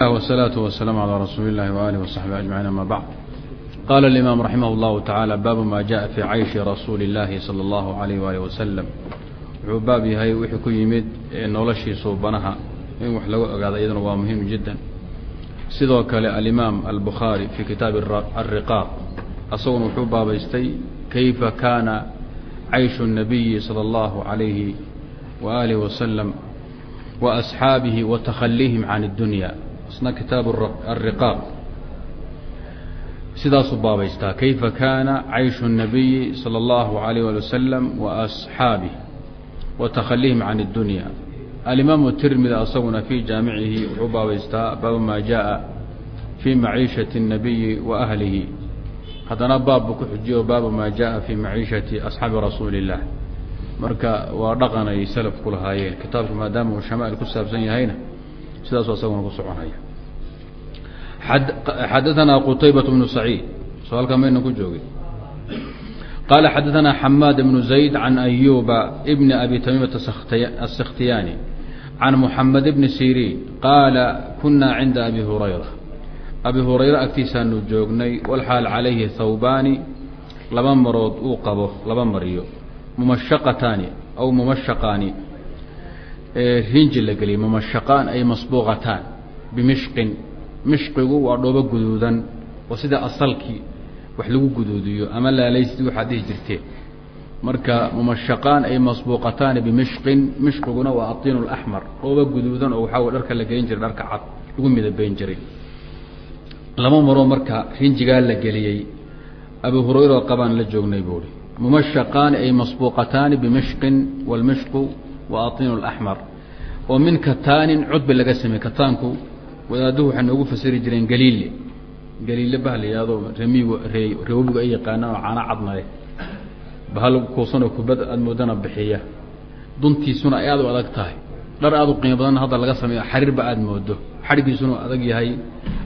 والصلاة والسلام على رسول الله وآله وصحبه أجمعين أما بعد قال الإمام رحمه الله تعالى باب ما جاء في عيش رسول الله صلى الله عليه وآله وسلم wuxuu baab yahay wixii ku yimid noloshii suubanaha in wax lagu ogaado iyaduna waa muhiim jiddan sidoo kale alimaam albukhaari fi kitaabi alriqaaq asaguna wuxuu baabaystay kayfa kaana cayshu الnabiyi salى اllahu عalayhi waaalih wasalam wa asxaabihi wa takhaliihim can اddunya isna kitaab alriqaaq sidaasuu baabaystaa kayfa kaana cayshu الnabiyi salى اllahu عalayh ali wasalam wa asxaabih وتkليهم عن الدuنيا الإmام التirmidي asaguna في jaamعihi wuxuu baabaystaa baab ma jaءa في maعيiشhaة النaبiي وأhlihi haddana baab bu ku xujiyo baab ma jaءa في maعيiشhaةi أصxaabi rasuuli الlah marka waa dhaqan ay slf ku lahaayeen kitaabku maadaama uu shamاl ku saabsan yahayna sidaasu asaguna ku soconaya xadaثna qتaybaة بن سعيid so halkaa mayna ku joogin qال xdثna حmاd بن زaيد عن أyوب بن أbي تميمة السkhtiyاني عن محمد بن سيrين qاaل kuna عinda أbي هurayرة أbي هurayرة agtiisaanu joognay wlxaal عalayhi thawbaani laba marood uu qabo laba maryo mumashaqataani aw mumashaqaani rinji la geliyay mumashaqaan ay masbuuqataan bimishqin. Mishqigu waa dhoobo guduudan oo sida asalkii wax lagu guduudiyo ama laalaysid waxaad dhihi jirteen marka mumashaqaan ay masbuuqataani bimishqin mishqiguna waa atiin اlaxmar dhooba guduudan oo waxaa dharka la gelin jiray dharka cad lagu midabeyn jiray. Laba maroo marka rinjigaa la geliyey abu hurayra qabaan la joognay buuhi mumashaqaani ay masbuuqataani bimishqin wاlmishqu wa atiin اlaxmar oo min kataanin cudbi laga sameeyey kataanku. Wadaaduhu waxay noogu fasiri jireen galiili galiile bahlayado remigu reewabigu ay yaqaanaan oo caano cadna leh. Bahal kuusanoo kubad aada moodana bixiya. Duntiisuna ay aad u adag tahay. Dhar aada u qiimo badan hadda laga sameeyo xariirba aada moodo xadhgiisuna adag yahay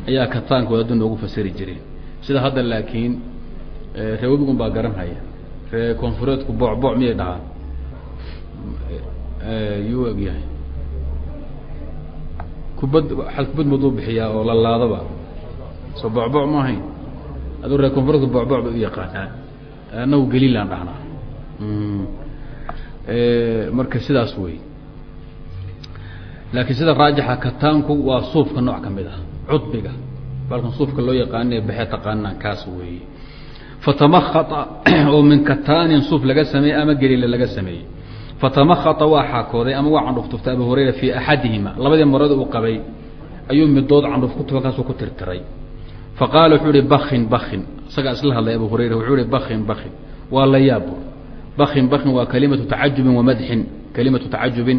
ayaa kataanka wadaadu noogu fasiri jireen. Sida hadda laakiin reewabigun baa garanhaya. Ree koonfureedku boocbooc miyay dhahaan yuu eg yahay. Kubad xal kubad mooduu bixiyaa oo lalaadaba soo bocboc ma ahayn. Aduu reer koonfureedku bocboc bay u yaqaanaa annagu galiilaan dhahnaa. Marka sidaas wey. Laakiin sida raajixa kataanku waa suufka nooc ka mid ah cudbiga. Balkan suufka loo yaqaana baxee taqaanaan kaas weeye fatamakhata oo min kataanin suuf laga sameeyey ama galiile laga sameeyey fatamakhata waa xaakooday ama waa candhuftuftay abu hurayra fii axadihima. Labadii marada uu qabay ayuu midood candhuf ku tufa ku tirtiray. Faqaala wuxuu ihi bakin bakin isagaa isla hadlay abu hurayra wuxuu ihi bakin bakin waa la yaabo bakin bakin waa kalimatu tacajubin wamadxin kalimatu tacajubin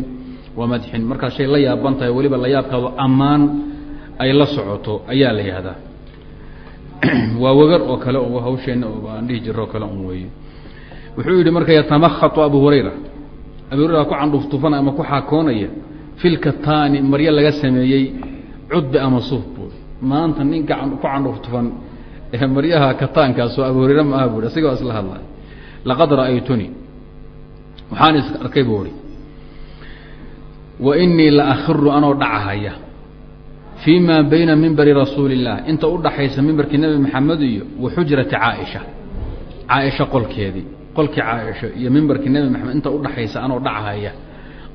wa madxin. Markaad shay la yaaban tahay weliba la yaabkaado ammaan ay la socoto ayaa la yihahdaa waa wagar oo kale hawsheenna aan dhihi jiro oo kale un weeye wuxuu yihi marka yatamakatu abu hurayra abu hurayra ku candhuf tufanaya ama ku xaakoonaya filkataani maryo laga sameeyey cudbi ama suuf buu maanta ninka ku candhuf tufan ee maryaha kataankaasoo abu hurayre ma aha buui isaga isla hadlay laqad ra'aytuni waxaan is arkay buu ihi wa inii la akiru anoo dhacahaya fii ma bayna mimbari rasuuli inta udhaxaysa mimbarkii nebi maxamed iyo wa xujrati caaisha caaisha qolkeedii qolkii caaisha iyo mimbarkii nebi maxamed inta udhaxaysa anoo dhacahaya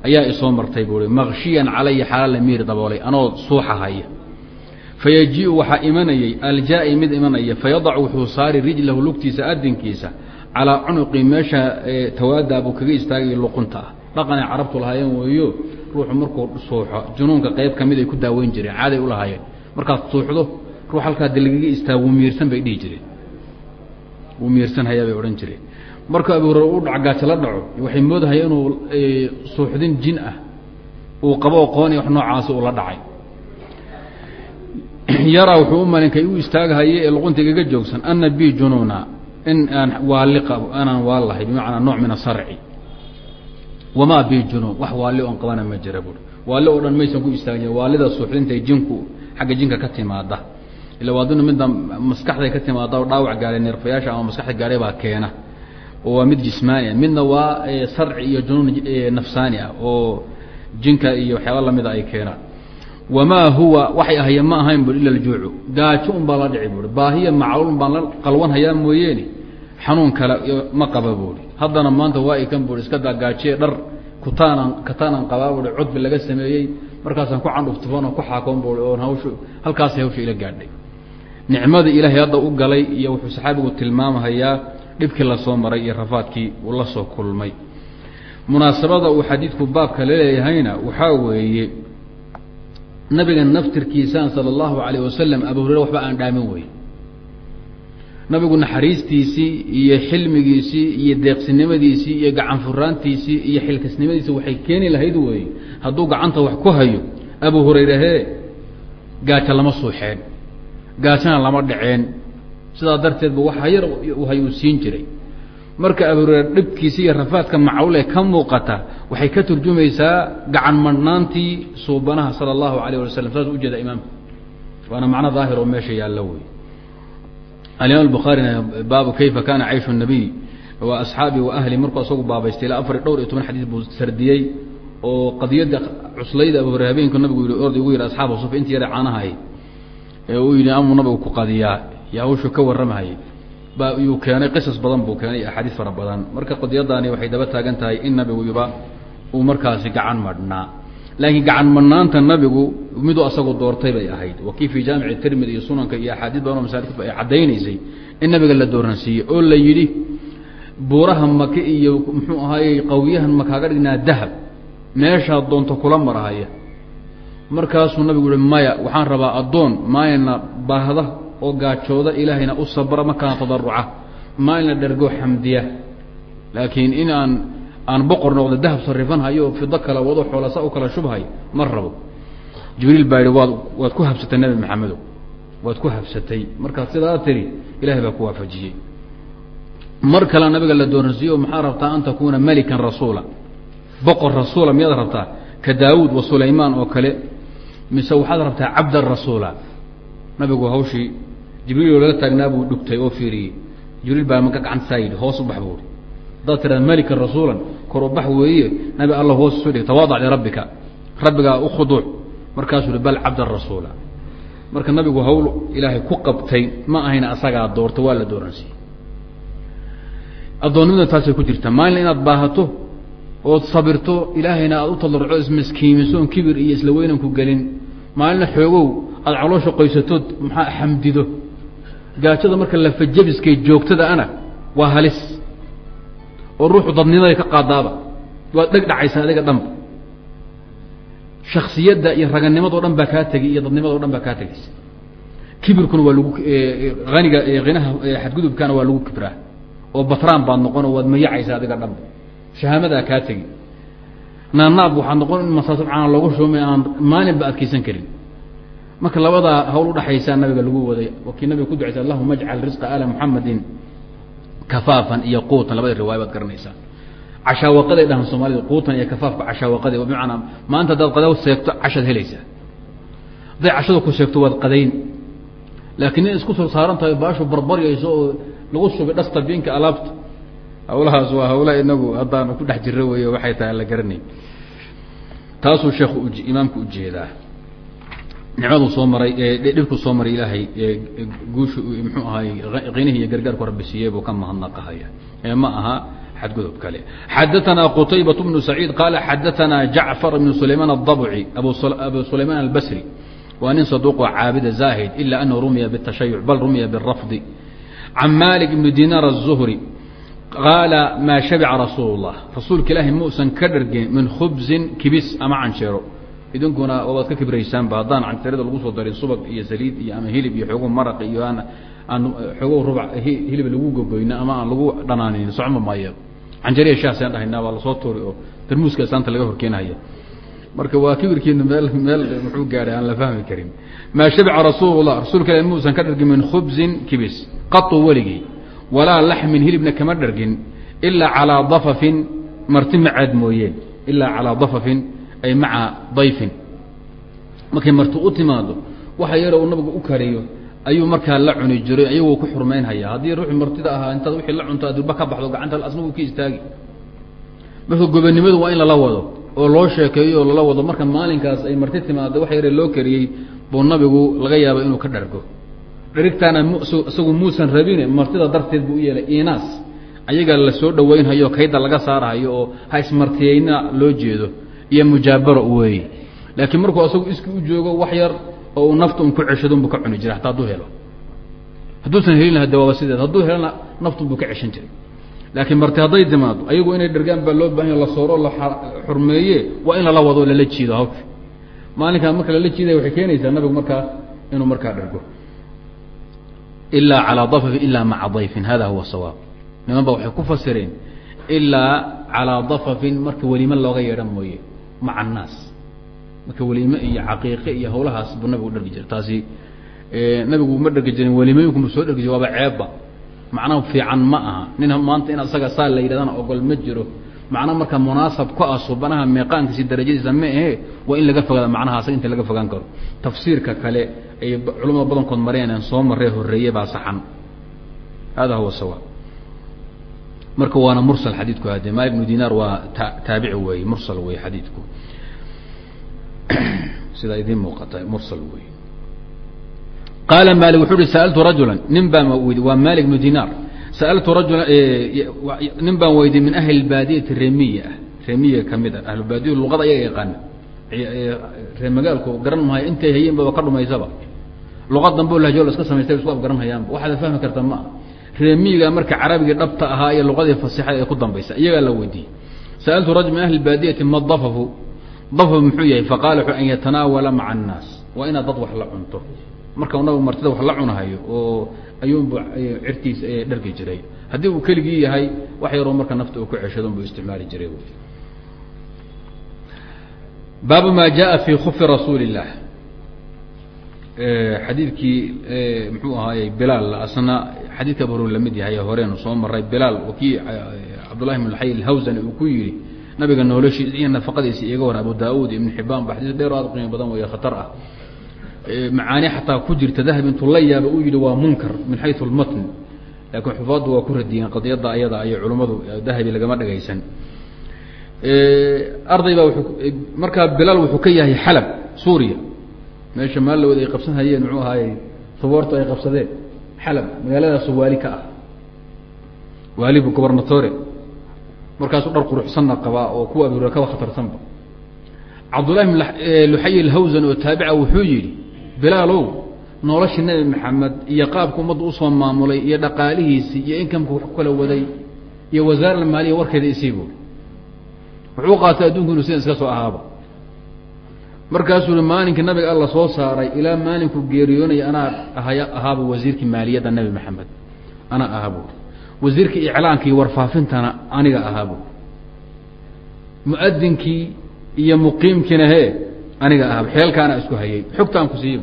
ayaa isoo martay buu i makshiyan calaya xaala la miir daboolay anoo suuxahaya fayaji-u waxaa imanayey aljaa-i mid imanaya fayadac wuxuu saari rijlahu lugtiisa adinkiisa calaa cunuqi meesha tawaadaa buu kaga istaagaya luqunta ah. Dhaqanay carabtu lahaayeen weeyo ruuxu markuu suuxo junuunka qayb ka mid ku daaweyn jireen caaday u lahaayeen. Markaad suuxdo ruux halkaa de lagaga istaago wuu miirsan bay dhihi jireen. Wuu miirsanhayaa bay odhan jireen markuu abu hurare u dhacgaajo la dhaco waxay moodahaya inuu suuxdin jin ah. Uu qabo oqoonay wax noocaasi uu la dhacay. Yaraa wuxuu u malin kay u istaaghaye ee luqunta igaga joogsan ana bi junuuna in aan waali qabo anaan waal bimacnaa nooc min asarci wamaa bi junuun. Wax waali oon qabana ma jira buui waali oo dhan maysan ku istaagin waalida suuxdintay jinku xagga jinka ka timaada ila waadinu midda maskaxday ka timaada oo dhaawac gaaray neerfayaasha ama maskaxda gaaray baa keena oo waa mid jismaani ah. Midna waa sarci iyo junuun nafsaani ah oo jinka iyo waxyaaba lamida ay keenaan. Wamaa huwa waxay ahaya ma ahayn bui ila aljuucu. Gaajo un baa la dhici buui baahiya macluul un baan la qalwan hayaa mooyeene xanuun kale ma qaba buui haddana maanta waa i kan bui iska daa gaajiye dhar kutaanan kataanan qabaa buui cudbi laga sameeyey. Markaasaan ku candhuftufan oo ku xaakoon buui oon hawshu halkaasay hawsha ila gaadhay. Nicmadii ilaahay hadda u galay iyo wuxuu saxaabigu tilmaamahayaa dhibkii la soo maray iyo rafaadkii la soo kulmay. Munaasabada uu xadiidku baabka laleeyahayna waxaa weeye nabiga naftirkiisaan sala allahu alayh wasalam abu hurere waxba aan dhaamin wey nabigu naxariistiisii iyo xilmigiisii iyo deeqsinimadiisii iyo gacan furaantiisii iyo xilkasnimadiisii waxay keeni lahayd weeye hadduu gacanta wax ku hayo abu hurayre hee gaajo lama suuxeen gaajana lama dhaceen sidaa darteedba waxa yar uu hayuu siin jiray. Marka abu hurayre dhibkiisa iyo rafaadka macawle ka muuqata waxay ka turjumaysaa gacan madhnaantii suubanaha sala allahu alayh wala slam saas ujeeda imaamka waana macno daahir oo meesha yaallo wey alimaam bukhaarina baabu kayfa kana cayshu nabiy wa asxaabii wa ahli markuu asagu baabaystay ilaa afar dhowr iyo toban xadiis buu sardiyey oo qadiyadda cuslayda abu hurayre habeenku nabigu yihi orday ugu yidhi asxaaba suf intii yare caanahay ee uu yidhi amuu nabigu ku qadiyaa iyo hawshu ka warramahayay ba yuu keenay qisas badan buu keenay axaadiis fara badan. Marka qadiyadaani waxay daba taagan tahay in nabiguba uu markaasi gacan madhnaa. Laakiin gacan madhnaanta nabigu miduu asagu doortay bay ahayd. Wakii fii jaamici tirmidi iyo sunanka iyo axaadiis badan oo masaalikba ay caddaynaysay in nabiga la dooransiiyey oo la yidhi buuraha maka iyo muxuu ahaayey qawiyahan makaaga dhignaa dahab. Meeshaa doonto kula marahaya. Markaasuu nabigu yihi maya waxaan rabaa addoon. Maalina baahda oo gaajooda ilaahayna u sabra markaana tadaruca maalina dhergo xamdiya laakiin in aan aan boqor noqdo dahab sarifan hayo oo fido kala wado xoolasa u kala shubhay ma rabo. Jibriil baa yihi waad waad ku habsatay nebi maxamedow waad ku habsatay. Markaad sidaa tiri ilahay baa ku waafajiyey. Mar kale nabiga la dooransiiye oo maxaa rabtaa an takuuna melikan rasuula? Boqor rasuula miyaad rabtaa? Ka daawuud wa sulaymaan oo kale. Mise waxaad rabtaa cabdan rasuula? Nabigu hawshii jibriil lala taagnaa buu dhugtay oo fiiriyey. Jibriil baa maka gacanta saa hoos u bax buuri haddaad tiraada melikan rasuulan kor u bax weeye. Nabi alla hoos isu dhig tawaadac lirabbika rabbigaa u khuduuc. Markaasuu hi bal cabdan rasuula. Marka nabigu hawl ilaahay ku qabtay ma ahayna asagaa doorta waa la dooransiiyey addoonnimada taasay ku jirta maalin inaad baahato ood sabirto ilaahayna aad u tadarruco ismaskiimiso kibir iyo isla weynanku gelin. Maalina xoogow aada caloosha qoysatood maxaa xamdido gaajada marka lafajabiskay joogtada ana waa halis. Oo ruuxu dadnimaday ka qaadaaba. Waad dheg dhacaysaa adiga dhanba. Shaksiyadda iyo raganimadao dhan baa kaa tegay iyo dadnimadao dhan baa kaa tegaysa kibirkuna waa lagu aniga hinaha xadgudubkana waa lagu kibraa. Oo batraan baad noqon oo waad mayacaysaa adiga dhanba. Shahaamadaa kaa tegi naanaab waxaad noqon in masaasib caana loogu shoomay aan maalinba adkaysan karin marka labadaa hawl udhaxaysaa nabiga lagu waday. Wakii nabiga ku ducaysay allahuma ajcal risqa ala muxamadin kafaafan iyo quutan. Labada riwaaya baad garanaysaa. Cashaawaqaday dhahan soomaalida quutan iyo kafaafka cashaawaqaday bimacnaa maanta haddaad qada seegto cashaad helaysaa. Hadday cashada ku seegto waad qadayn. Laakiin nin isku soo saaran tahay baashu barbaryayso oo lagu shubay dhasta biinka alaabta. Hawlahaas waa hawla inagu haddaan ku dhex jiro wey waxay tahay la garanay taasuu sheekhu imaamku u jeedaa nicmaduu soo maray dhibkuu soo maray ilaahay guushu muxuu ahaay qinihii iyo gargaarku rabbi siiyey buu ka mahadnaqahaya ee ma aha xadgudub kale xadaثna qtaybaة بن سacيid qala xadaثna jacفar بن sulayman الضبci abu sulayman الbsri waa nin صaduq caabida zahid ila anhu rumiya bالتashayuc bal rumiya bالrafض can malik بn dinar الزhri qaala maa shabica rasuul الlah rasuulka ilaahi muusan ka dhargin min khubزin kibis ama canjeero idinkuna waad ka kibraysaanba haddaan canjeerada lagu soo darin subag iyo saliid iyo ama hilib iyo xoogo maraq iyo aan aan xoogo rubac hilib lagu gogoyno ama aan lagu dhanaanin socma maayo. Canjariya shaasaan dhahaynaa waa la soo tuuri oo tarmuuska saanta laga horkeenaya marka waa kibirkiina meel meel muxuu gaadhay aan la fahmi karin. Maa shabica rasuulullah rasuulka ilahi muusan ka dhargin min khubzin kibis qatu weligii walaa laxmin hilibna kama dhargin ilaa calaa dafafin marti macaad mooyeen ilaa calaa dafafin ay maca dayfin. Markay marti u timaado waxa yaro uu nabigu u kariyo ayuu markaa la cuni jiray iyagoo ku xurmaynhaya. Haddii ruuxii martida ahaa intaad wixii la cunto adurba ka baxdo gacanta asnagu ka istaagi. Marka gobonimadu waa in lala wado oo loo sheekeeyo lala wado marka maalinkaas ay marti timaado wax yare loo kariyey buu nabigu laga yaaba inuu ka dhargo. Dharigtaana isagu muusan rabine martida darteed buu u yeelay. Inaas ayaga la soo kayda laga saarhayo oo ha ismartiyeyna loo jeedo iyo mujaabaro weeye laakiin markuu asagu iski u joogo wax yar oo uu nafta un ku ceshadunbu ka cuni jiray hataa hadduu helo. Hadduusan helin hade waaba sideed hadduu helana naftunbuu ka ceshan jiray. Laakiin marti hadday timaado ayagu inay dhargaan baa loo bahanya la sooro la xurmeeye waa in lala wado lala jiido hawsha. Maalinkaa marka lala jiidaya waxay keenaysaa nabigu markaa inuu markaa dhargo ilaa calaa dafafin ilaa maca dayfin hada huwa sawaab. Niman ba waxay ku fasireen ilaa calaa dafafin marka welime looga yeedhan mooye maca annaas. Marka welime iyo caqiiqe iyo hawlahaas buu nabigu dhargi jiray. Taasi nabigu ma dhargi jirin welimooyinku mu soo dhargi jir waaba ceebba. Macnaha fiican ma aha. Nin maanta in asaga saa la yidhahdana ogol ma jiro. Macna marka munaasab ku ah subanaha meeqaankiisi darajadiisa ma ahe waa in laga fogaada macnaha asaga inta laga fogaan karo. Tafsiirka kale ay culamada badankood mareen soo maree horeeye baa saxan. Hada huwa sawaab marka waana mursal xadiidku hade maal ibnu dinaar waa ta taabici weeye mursal wey xadiidku. Sida idiin muuqata mursal wey qaala maali wuxuu uhi sa'altu rajula nin baan weydi waa maali ibnu dinaar. Sa'altu rajula nin baan weydiy min ahli baadiyati remiya ah. Remiya ka mid ah ahlubaadiya luqada ayaga yaqaana. Ree magaalku garan mahayo intay hayeenbaba ka dhumaysaba luqad dambe lahjo la iska samaystay isku af garan hayaanba waxaad fahmi karta ma aha reemiyiga marka carabigii dhabta ahaa iyo luqadii fasixada ee ku dambaysa iyagaa la weydiiyey sa'altu rajul min ahli baadiyati ma dafafu dafaf muxuu yahay faqala wuxu an yatanaawala maca annaas waa inaad dad wax la cunto marka nabigu martida wax la cunahayo oo ayuunbu cirtiisa dhargi jiray haddii uu keligii yahay wax yaroo marka nafta uu ku ceshadon buu isticmaali jiray baabu ma jaءa fi kufi rasuuli الlah xadiidkii muxuu ahaayey bilaal asna xadiidka hurr la mid yahay horeenu soo maray bilaal kii cabdullahi bn xay alhawsani uu ku yihi nabiga noloshiis iyo nafaqadiisa iyaga war abu daauud ibn xibaan ba xadiis dheer aad qiimo badan weeye khatar ah. Macaani xataa ku jirta dahab intuu la yaaba uu yihi waa munkar min xayu lmatn laakiin xufaaddu waa ku radiyeen qadiyadda ayada ayay culummadu dahabi lagama dhagaysan. Arday baa markaa bilaal wuxuu ka yahay xalab suuriya. Meesha maalawad ay qabsan hayeen muxuu ahaayey suboortu ay qabsadeen xalab magaaladaasu waali ka ah. Waalibu gobernatore markaasuu dhar quruxsanna qabaa oo kuwa abi hurera kaba khatarsanba. Cabdullahi bn luxay alhawsan oo taabica wuxuu yidhi bilaalow noloshii nebi maxamed iyo qaabka ummadda u soo maamulay iyo dhaqaalihiisii iyo inkamka wax ku kala waday iyo wasaara maaliya warkeeda isiibu wuxuu qaatay adduunku inu sidan iska soo ahaaba markaasuu i nabiga alla soo saaray ilaa maalinkuu geeriyoonaya anaa ahaya ahaaba wasiirkii maaliyadda nebi maxamed. Anaa ahaabu. Wasiirkii iclaanka iyo warfaafintana aniga ahaabu. Muadinkii iyo muqiimkiina he aniga ahaab xeelkaana isku hayay. Xogtaan ku siiye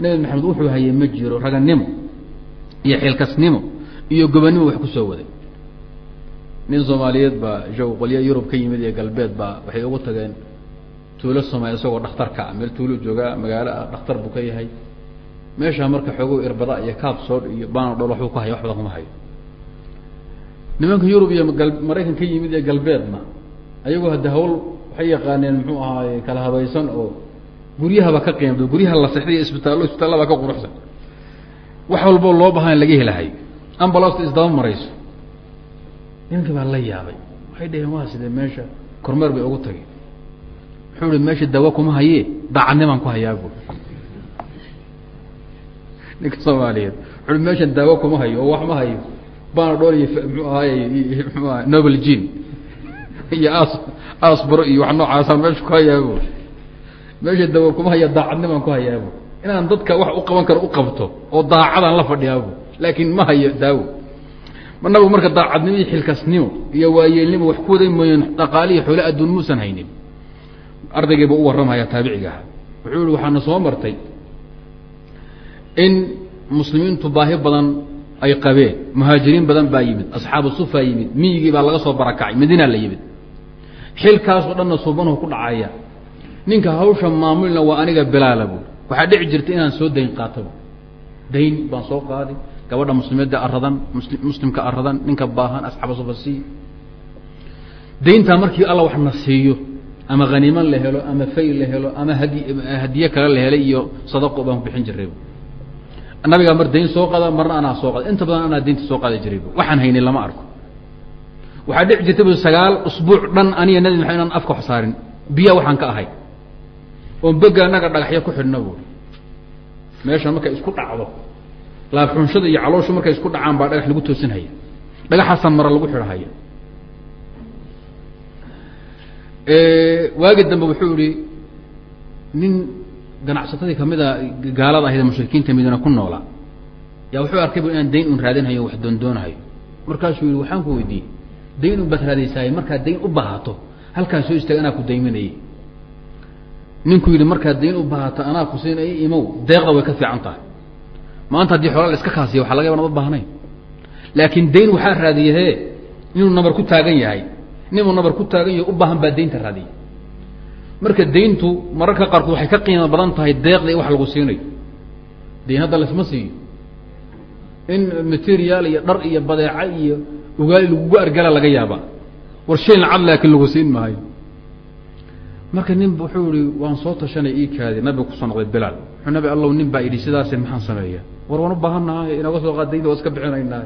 nebi maxamed wuxuu hayay ma jiro raganimo iyo xilkasnimo iyo gobonnimo wax ku soo waday. Nin soomaaliyeed baa isagoo qolya yurub ka yimid iyo galbeed baa waxay ugu tageen tuulo soomaaliya isagoo dhakhtarka ah. Meel tuulo joogaa magaalo ah dhakhtar buu ka yahay. Meeshaa marka xoogo irbada iyo kaabsood iyo banadhol waxbuu ku haya wax kuma hayo. Nimanka yurub iyo maraykan ka yimid ee galbeedna ayagoo hadde hawl waxay yaqaaneen muxuu ahaaye kala habaysan oo guryahaba ka qiimdo guryaha la sexday isbitaallo isbitaallaba ka quruxsan. Wax walbo loo baahan laga helahay. Ambalaasta isdaba marayso. Nimanka baa la yaabay. Waxay dhaheen waa sidee meesha kormeer bay ugu tageen wuxuu ihi meesha dawa kuma hayee? Daacadnimaan ku hayaa bu ninka soomaaliyeed wuxu meeshan daawo kuma hayo oo wax ma hayo? Banadhol iyo mxuu ahaaye mxuu aha nobel jean. Iyo as asbaro iyo wax noocaasaan meesha ku hayaabu meesha dawo kuma haya daacadnimaan ku hayaabu inaan dadka wax u qaban karo u qabto oo daacadaan la fadhiyaabu laakiin ma hayo daawo ma marka daacadnimo iyo xilkasnimo iyo waayeelnimo wax ku waday mooyeen dhaqaalihi xoole adduun muusan haynin ardaygiiba u warramaya taabiciga. Aha wuxuu yihi waxaana soo martay in muslimiintu baahi badan ay qabeen muhaajiriin badan baa yimid asxaabu sufa yimid miyigii baa laga soo barakacay madiina la yimid. Xilkaasoo dhanna suubanuhu ku dhacaya ninka hawsha maamulina waa aniga bilaala bu waxaa dhici jirta inaan soo dayn qaataba dayn baan soo qaaday gabadha muslimeedda aradan muslimka aradan ninka baahan asxaaba sufa sii. Dayntaa markii alla wax na siiyo ama haniimo la helo ama fay la helo ama hadi hadiye kale la helay iyo sadaqo baan bixin jiray nabigaa mar dayn soo qada marna anaa soo qada inta badan anaa daynta soo qaada jiray waxaan haynay lama arko. Waxaa dhici jirta bu sagaal usbuuc dhan aniga nabi maxamed inaan afka wax biya waxaan ka ahay. Oon bega anaga dhagaxyo ku xidhna buuri meeshan markay isku dhacdo laabxunshada iyo calooshu markay isku dhacaan baa dhagax lagu toosinhaya. Dhagaxaasaa mara lagu xidhahaya waagi dambe wuxuu ihi nin ganacsatadii kamida gaalada ahayd mushrikiinta madiina ku noolaa yaa wuxuu arkay bu inaan dayn un raadinhayo wax doondoonahayo markaasuu yihi waxaan ku weydiiyey dayn un baad raadaysaay markaad dayn u baahato halkaan soo anaa ku dayminayay ninkuu yidhi markaad dayn u baahato anaa ku siinaya imow deeqda way ka fiican tahay. Maanta haddii xoola la iska kaasiya waxa laga yaba nad u baahnayn. Laakiin dayn waxaa raadiyahe inuu nabar ku taagan yahay ninuu nabar ku taagan yahay u baahan baa daynta raadiya marka dayntu mararka qaarkood waxay ka qiimo badan tahay deeqda i wax lagu siinayo. Dayn hadda lasma siiyo. In materiaal iyo dhar iyo badeeca iyo ugaali lagugu argala laga yaaba war shay laakiin lagu siin maayo. Marka nin wuxuu ihi waan soo tashanay ii kaadi nabiga ku soo noqday bilaal. Wuxuu nabi allow nin baa idhi sidaase maxaan sameeya war waan u baahannahay inooga soo qaad daynta iska bixinaynaa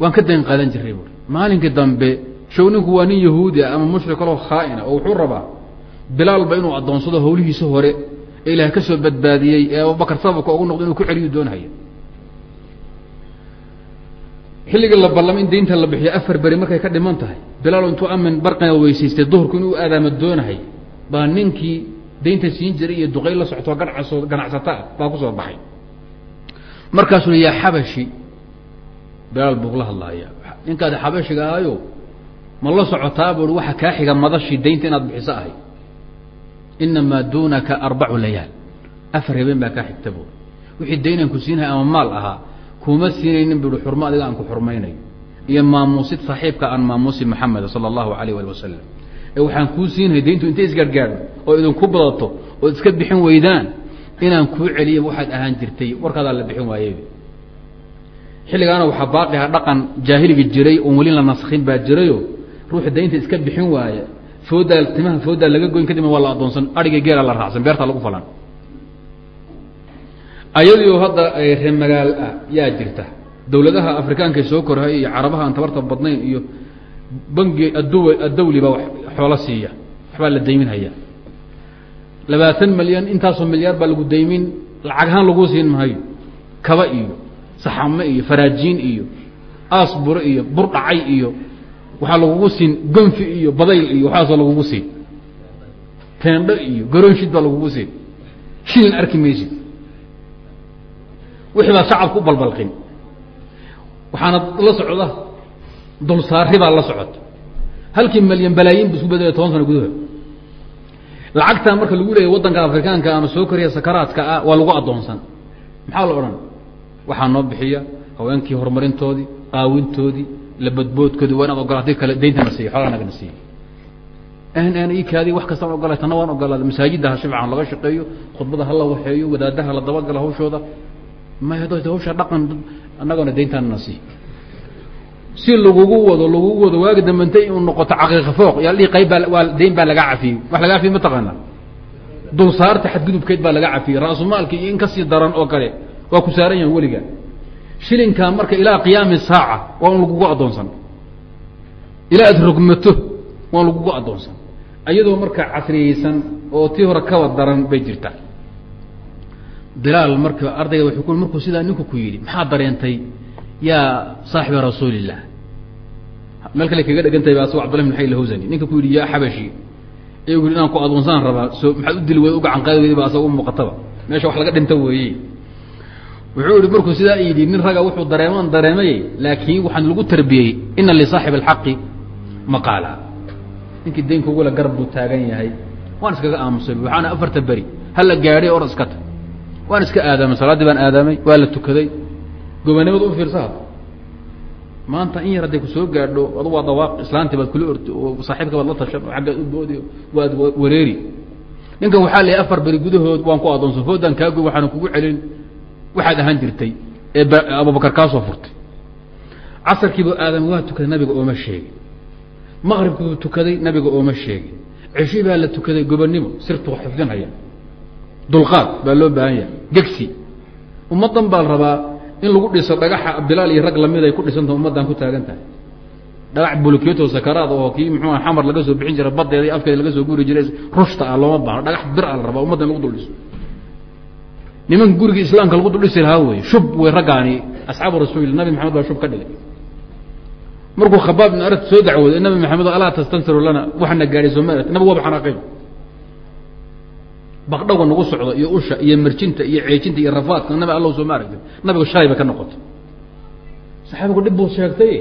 waan ka dayn qaadan jiray buui maalinkii dambe show ninku waa nin yahuudi ah ama mushrik aloo khaa'ina oo wuxuu rabaa bilaalba inuu addoonsado hawlihiisa hore ee ilaah ka soo badbaadiyey ee abubakar sababka ugu noqdo inuu ku celiyu doonhaya xilligii la ballamay in daynta la bixiyo afar beri markay ka dhiman tahay bilaal intuu amin barqina weysaystay duhurku inuu aadaama doonahay baa ninkii daynta siin jiray iyo duqay la soctoo ganacso ganacsata ah baa ku soo baxay. Markaasuu yaa xabashi bilaal buu la hadlaaya ninkaadi xabashiga ahayo ma la socotaa bui waxa kaa xiga madashii daynta inaad bixiso ahay. Inamaa duunaka arbacu layaal. Afar habeen baa kaa xigta buui wixii daynaan ku siinhay ama maal ahaa kuma siinaynin bui xurmo adiga aan ku xurmaynayo. Iyo maamuusid saaxiibka aan maamuusi maxameda sala allahu alayh ali wasalam ee waxaan kuu siinhay dayntu intay isgaargaadho oo idinku badato ood iska bixin weydaan inaan kuu celiya waxaad ahaan jirtay warkaadaa la bixin waayey. Xilligaana waxaa baaqiha dhaqan jaahiliga jiray oon weli la naskhin baa jirayo ruuxu daynta iska bixin waaya foodaa timaha foodaa laga goyn kadibna waa la adoonsan adhiga geela la raacsan beertaa lagu falan. Ayadiio hadda reer magaal ah yaa jirta dawladaha afrikaanka soo korhay iyo carabaha aan tabarta badnayn iyo bangi adduw addawli baa xoolo siiya waxbaa la dayminhaya labaatan milyan intaasoo milyaar baa lagu daymin lacag ahaan laguu siin maayo. Kaba iyo saxame iyo faraajiin iyo aasbure iyo bur dhacay iyo waxaa lagugu siin gonfi iyo badayl iyo waxaasoo lagugu siin. Teendho iyo garoonshid baa lagugu siin. Shilin arki maysid wixii baa shacabka u balbalqin. Waxaana la socda dulsaari baa la socota halkii malyan balaayin bu isku bedela toban sano gudahood. Lacagtaa marka lagu leeyahy waddanka afrikaanka ama soo koriya sakaraadka ah waa lagu addoonsan. Maxaa la odhan? Waxaa noo bixiya haweenkii horumarintoodii qaawintoodii labadboodkoodii waa inaad ogolaatay kale dayntana siiya xoolaa nagana siiya n n ikaadii wax kastaan ogolay tanna waan ogolaaday masaajidda ha shifcan laga shaqeeyo khudbada ha la waxeeyo wadaadaha la dabagalo hawshooda. May hadda hawsha dhaqan annagoona dayntaanana siiy si lagugu wado lagugu wado waagi dambentay inuu noqoto caqiiqa fooq yaa dhihi qayb baa waa dayn baa laga cafiyey wax laga cafiyey ma taqaana dulsaarta xadgudubkeed baa laga cafiyey ra-sumaalka iyo in ka sii daran oo kale waa ku saaran yahan weliga shilinkaa marka ilaa qiyaami saaca waa un lagugu addoonsan. Ilaa aad rogmato waan lagugu addoonsan. Iyadoo marka casriyeysan oo tii hore kaba daran bay jirtaa bilaal marka ardayga wuxuu ku markuu sidaa ninku ku yidhi maxaa dareentay? Yaa saaxiba rasuulilah meel kale kaga dhegan tahay ba asagoo cabdullah bin xay ninka ku yidhi yaa xabashi ee u yidhi inaan ku addoonsaan rabaa. Soo maxaad u dili wed u gacan qaadi weyda ba asaga u muuqataba meesha wax laga dhinta weeye wuxuu yihi markuu sidaa yidhi nin raga wuxuu dareeman dareemayey laakiin waxaan lagu tarbiyey. Ina lisaaxib alxaqi maqaala. Ninkii daynkugula garab buu taagan yahay. Waan iskaga aamusay waxaana afarta beri. Hala gaadhay or iska ta waan iska aadaamay salaaddii baan aadaamay waa la tukaday. Gobanimada u fiirsa had maanta in yar hadday ku soo gaadho adu waa dawaaq islaantii baad kula orti oo saaxiibka baad la tashan oo xaggaad u boodi waad wareeri. Ninkan waxaa leeyahy afar beri gudahood waan ku adoonsan foodaan kaagoy waxaana kugu celin waxaad ahaan jirtay ee abubakar kaa soo furtay. Casarkiibu aadam waa tukaday nabiga ooma sheegin. Maqribkuu tukaday nabiga ooma sheegin. Ceshi baa la tukaday gobonnimo sirtuu xifdinaya. Dulqaad baa loo baahan yahay gegsi ummaddan baa la rabaa in lagu dhiso dhagaxa bilaal iyo rag la mid ay ku dhisanta ummaddan ku taagan tahay. Dhagax bulukyeto sakaraad oo kii muxuu xamar laga soo bixin jiray badeeda afkeeda laga soo guri jiray rushta ah looma baahno dhagax bir a la rabaa ummadda in lagu dul dhiso nimanka gurigii islaamka lagu dul dhisi lahaa wey shub wey raggaani. Asxaabu rasuul nabi maxamed baa shub ka dhigay. Markuu khabaab ibn arad soo dacwooday nabi maxamed alaa tastansiru lana waxana gaadhay sooma nabigu waaba xanaaqeen baqdhawga nagu socdo iyo usha iyo marjinta iyo ceejinta iyo rafaadka nabi allow sooma aragtid nabigu shalay bay ka noqotay. Saxaabigu dhib buu sheegtay.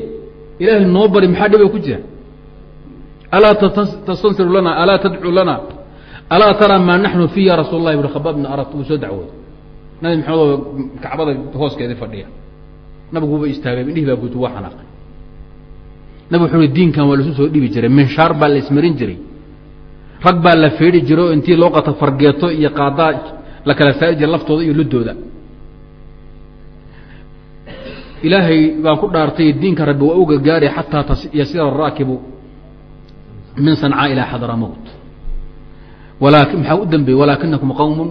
Ilaahay noo bari maxaa dhibay ku jira? Alaa tastansiru lana alaa tadcuu lana alaa taraa maa naxnu fi ya rasuul lahi bui khabaab ibn arad wuu soo dacwooday nabi maxamed oo kacbada hooskeedii fadhiya. Nabigu istaagay indhihi baa guutu xanaaqay. Nabig wuxuu i diinkan waa laisu soo dhibi jiray minshaar baa la ismarin jiray. Rag baa la feedhi jiro intii loo qato fargeeto iyo qaadaa la kala saari jiray laftooda iyo ludooda ilaahay baan ku dhaartay diinka rabbi waa u gargaari xataa yasira araakibu min sancaa ilaa xadramowt walaakin maxaa u dambeeyey? Walaakinakum qawmun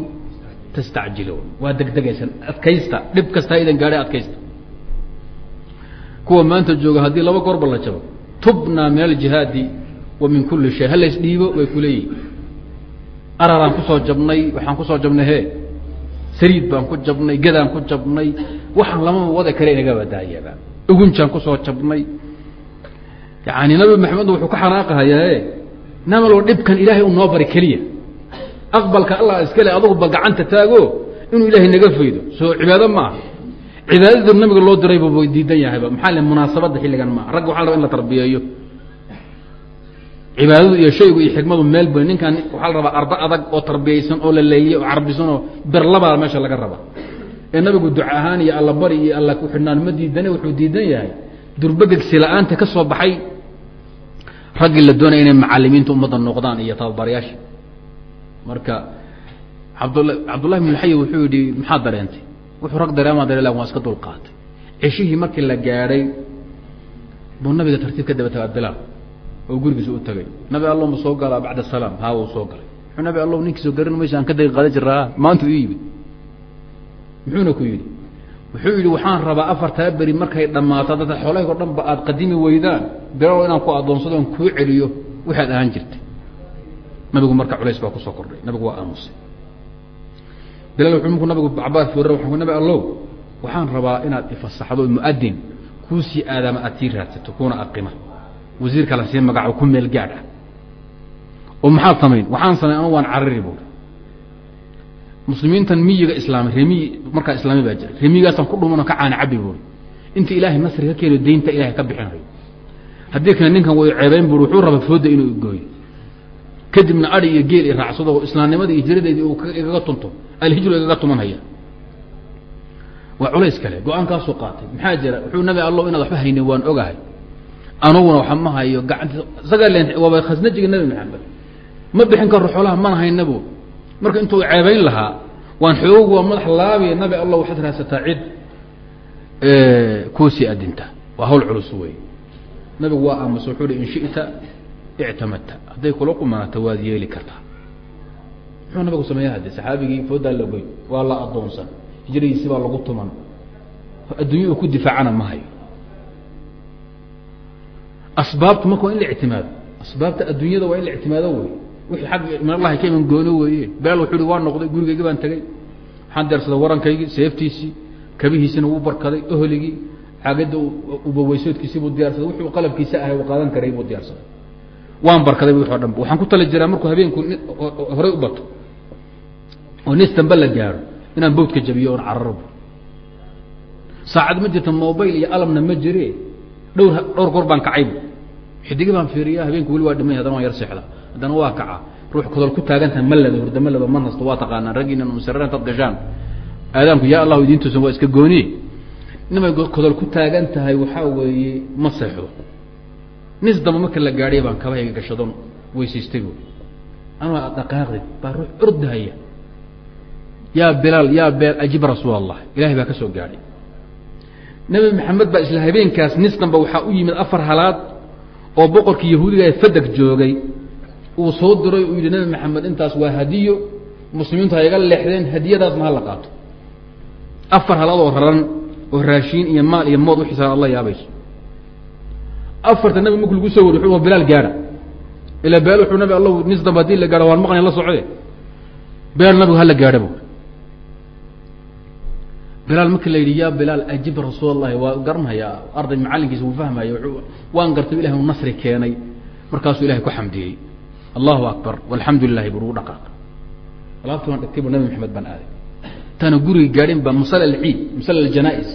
tastacjiluun waa degdegaysan adkaysta dhib kastaa idan gaadhay adkaysta kuwa maanta jooga haddii laba goorba la jabo tubnaa min aljihaadi wa min kuli shay ha lays dhiibo way ku leeyihiin araraan ku soo jabnay waxaan ku soo jabnay he saliid baan ku jabnay gedaan ku jabnay waxaan lama wada kale inaga badaayaba ugunjaan ku soo jabnay yani nabi maxamed wuxuu ka xanaaqahayaa namalo dhibkan ilaahay u noo bari keliya aqbalka allah iskale adugu ba gacanta taago inuu ilaahay naga faydo. Soo cibaado ma aha. Cibaadada nabiga loo diray bu diidan yahayba maxaa le munaasabadda xilligan maa ragga waxa la raba in la tarbiyeeyo. Cibaadadu iyo shaygu iyo xikmadu meel bay ninkan waxaa la rabaa ardo adag oo tarbiyaysan oo la leeyey oo carbisan oo berlabaa meesha laga rabaa. Ee nabigu duca ahaan iyo alla bari iyo alla ku xidhnaan ma diidane wuxuu diidan yahay. Durbegegsi la'aanta ka soo baxay. Raggii la doonaya inay macalimiinta ummadda noqdaan iyo tababarayaasha marka abdla cabdullahi bn xay wuxuu yidhi maxaa dareentay? Wuxuu rag dareemaa dareel waa iska dulqaatay ceshihii markii la gaadhay buu nabiga tartiib ka daba tagaa bilaal oo gurigiisa u tagay. Nabi allow soo galaa bacda salaam haa wuu soo galay. Muxuu nabi allow ninkiisoo garan maysa aan ka dagi qaadan jiraa maanta ii yimid. Muxuuna ku yidhi wuxuu yidhi waxaan rabaa afartaa beri markay dhammaato dadka xoolahaygo dhan ba aad qadimi weydaan. Bilaalow inaan ku addoonsado on kuu celiyo. Waxaad ahaan jirtay nabigu marka culays baa ku soo kordhay. Nabigu waa aamusay. Bilaal wuxuu markuu nabigu cabaas fuura waxaan nabi allow waxaan rabaa inaad ifasaxdo muadin kuu sii aadaama aad sii raadsato kuuna aqima. Wasiirka la sii magaco ku meel gaadh ah. Oo maxaad samayn? Waxaan samayn anu waan carari buuri muslimiintan miyiga islaamay remiyi markaa islaami baa jira. Remiyigaasaan ku dhuman oo ka caani cabi buuri inta ilaahay nasri ka keeno deynta ilahay ka bixinayo. Haddii kale ninkan way ceebeyn buuri wuxuu raba fooda inuu igooyo kadibna adi iyo geel i raacsado jiradeedii uu igaga tunto alhijru igaga tumanhaya waa culays kale go'aankaasuu qaatay. Maxaa jira? Wuxuu nabi allow inaad waxba haynin waan ogahay. Anuguna waxa ma hayo gacanta. Isagaa len waaba khasnajiga nebi maxamed. Ma bixin karo xoolaha mana haynabu marka intuu ceebayn lahaa waan xoog waa madax laabi nabi allah waxaad raadsataa cid kuusii adinta waa hawl culus wey nabigu waa aamusa wuxuu hi in shita ictamadta hadday kula qumanaato waad yeeli kartaa muxuu nabigu sameeya hadde saxaabigii foodaa la goy waa la adoonsan hijradiisi baa lagu tuman adduunya uu ku difaacana ma hayo asbaabtu marka waa in la ictimaado asbaabta adduunyada waa in la ictimaado wey wixii xag min allahi ka iman goono weeye bilaal wuxuu hi waa noqday gurigaygi baan tegey waxaan deersaday warankaygii seeftiisii kabihiisina wuu barkaday ohligii caagada ubaweysoodkiisii buu diyaarsaday wuxuu qalabkiisa ahay uu qaadan waan barkaday wixi o dhan waxaan ku tali jiraa markuu habeenku horay u bato oo nis dambe la gaaro inaan bawdka jabiyo oon cararbo saacad ma jirta mobile iyo alamna ma jire. Dhowr dhowr goor baan kacayb xidigi baan fiiriya habeenku weli waa dhimay haddana waan yar seexda haddana waa kaca ruux kodol ku taagantaha ma lado hurda ma nasto waa taqaanaan raggiinan musarara intaad gashaan. Aadaanku yaa allahu idiin tuusan waa iska gooniye nimay kodol ku taagan tahay waxaa weeye ma seexdo nis damba marka la gaadhiya baan kabahayga gashadon weysaystay bu anaa dhaqaaqdid baa ruux ordahaya yaa bilaal yaa beel ajib rasuul allah ilahay baa ka soo gaadhay nebi maxamed baa isla habeenkaas nis damba waxaa u yimid afar halaad oo boqorkii yahuudiga ee fadag joogay. Uu soo diray uu yidhi nebi maxamed intaas waa hadiyo. Muslimiintu ha iga leexdeen hadiyadaas ma hala qaato. Afar haladoo raran oo raashiin iyo maal iyo mood uxisaab ad la yaabayso afarta nabi marku lagu soo wari bilaal gaadha. Ila beel wuxuu nabi allahu nis damba haddii la gaadho waan maqnay la socde bilaal nabigu hala gaadha bu bilaal marki la yidhi ya bilaal ajib rasuul allahi waa garanhayaa arday macallinkiisa wuu fahmaya waan gartay ilahay uu nasri keenay. Markaasuu ilahay ku xamdiyey. Allahu akbar walxamdu lilahi bur ugu dhaqaaq alaabti waan dhigtay bu nabi maxamed baan aaday. Taana guriga gaadhin ba musal alciid musal aljanaa-is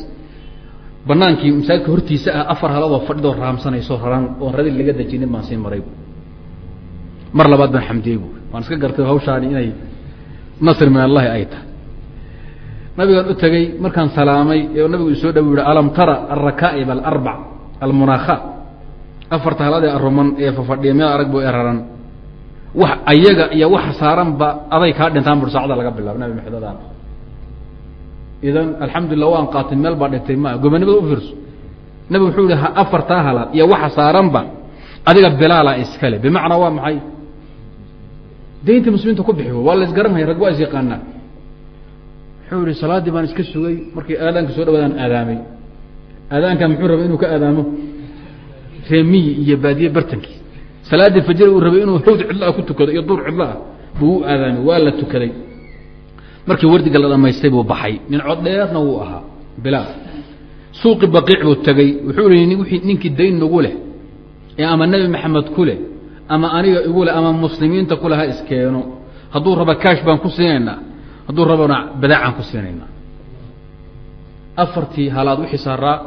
banaankii masaajidka hortiisa ah afar haladoo fadhidoo raamsanayso raran oon radi laga dejinin baan sii maray. Bu mar labaad baan xamdiyey bu waan iska gartay hawshaani inay nasri min ay tahay. Nabigaan u tegey markaan salaamay ee nabigu isoo dhaw yihi alam tara alrakaaib alarbac almunakha afarta haladee aruman ee fafadhiya meel arag bu ee raran wax ayaga iyo wax saaranba aday kaa dhintaan bur saacada laga bilaabo nabi maxamedaan idan alxamdulillah waan qaatay meel baa dhintay ma gobanimada u fiirso. Nabig wuxuu yihi afartaa halaad iyo waxa saaranba adiga bilaala iskale bimacnaa waa maxay? Daynta muslimiinta ku bixi waa la rag waa is yaqaanaa wuxuu yihi salaaddii baan iska sugay markii aadaanka soo dhawaadaan aadaamay. Aadaanka muxuu rabay inuu ka aadaamo? Reemiyi iyo baadiye bartankii salaaddii fajri uu rabay inuu hawd cidlaah ku tukado iyo duur cidlaah buu u aadaamay waa la tukaday markii wardiga la dhamaystay buu baxay. Nin coddheerna wuu ahaa. Bilaal suuqi baqiic buu tegey wuxuu wii ninkii dayn nagu leh ama nebi maxamed ku leh ama aniga igu leh ama muslimiinta ku leh ha iskeeno. Hadduu raba kaash baan ku siinaynaa. Hadduu rabana badaacaan ku siinaynaa. Afartii halaad wixii saaraa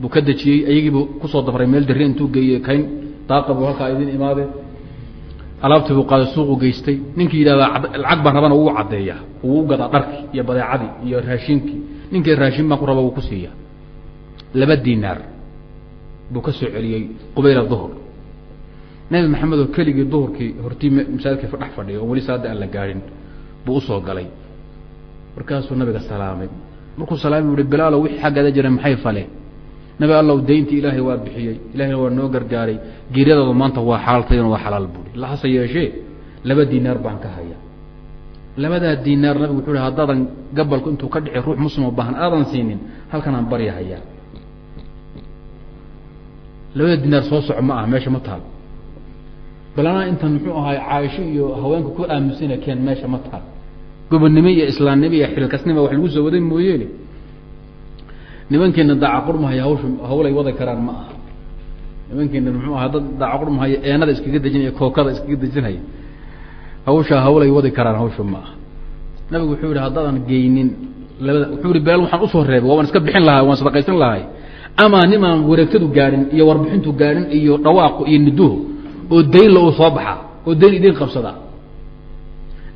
buu ka dejiyey. Ayagiibuu ku soo dabray meel darri intuu geeyey kayn. Daaqa buu halkaa idin imaade alaabtii buu qaaday suuqu geystay ninkii yidhahdaa lacag baan rabana wuu caddeeyaa wuu u gadaa dharkii iyo badeecadii iyo raashinkii. Ninkii raashin baan ku raba wuu ku siiya laba dinaar buu ka soo celiyey qubayla duhur. Nabi maxamed oo keligii duhurkii hortii masaajidkii dhex fadhiya oo weli saada aan la gaadhin buu u soo galay. Markaasuu nabiga salaamay. Markuu salaamay u hi bilaalow wixii xaggaada jira maxay fale nabi allow dayntii ilaahay waa bixiyey. Ilahayna waa noo gargaaray. Geeryadaadu maanta waa xalaaltayna waa xalaal buui lahase yeeshee laba dinaar baan ka haya labadaa dinaar nabigu wuxuu hi haddaadan gabalku intuu ka dhici ruux muslim oo baahan aadan siinin halkanaan barya hayaa. Labada dinaar soo soco ma ah meesha ma taal. Balanaa intan muxuu ahaay caaisho iyo haweenka ku aamusina keen meesha ma taal. Gobonnimo iyo islaamnimo iyo xilkasnima wax lagu soo waday mooyeene nimankeena daaca qurmahaya hawsha hawlay wadi karaan ma aha. Nimankeena muxuu ahaa dad daaca qurmahaya eenada iskaga dejinaya kookada iskaga dejinaya. Hawshaa hawlay wadi karaan hawsha ma aha. Nabigu wuxuu yihi haddaadan geynin labada wuxuu yihi beel waxaan u soo reebay waa waan iska bixin lahay waan sadaqaysan lahay. Ama nimaan wareegtadu gaadhin iyo warbixintu gaadhin iyo dhawaaqu iyo niduhu oo daynla uu soo baxa oo dayn idin qabsada.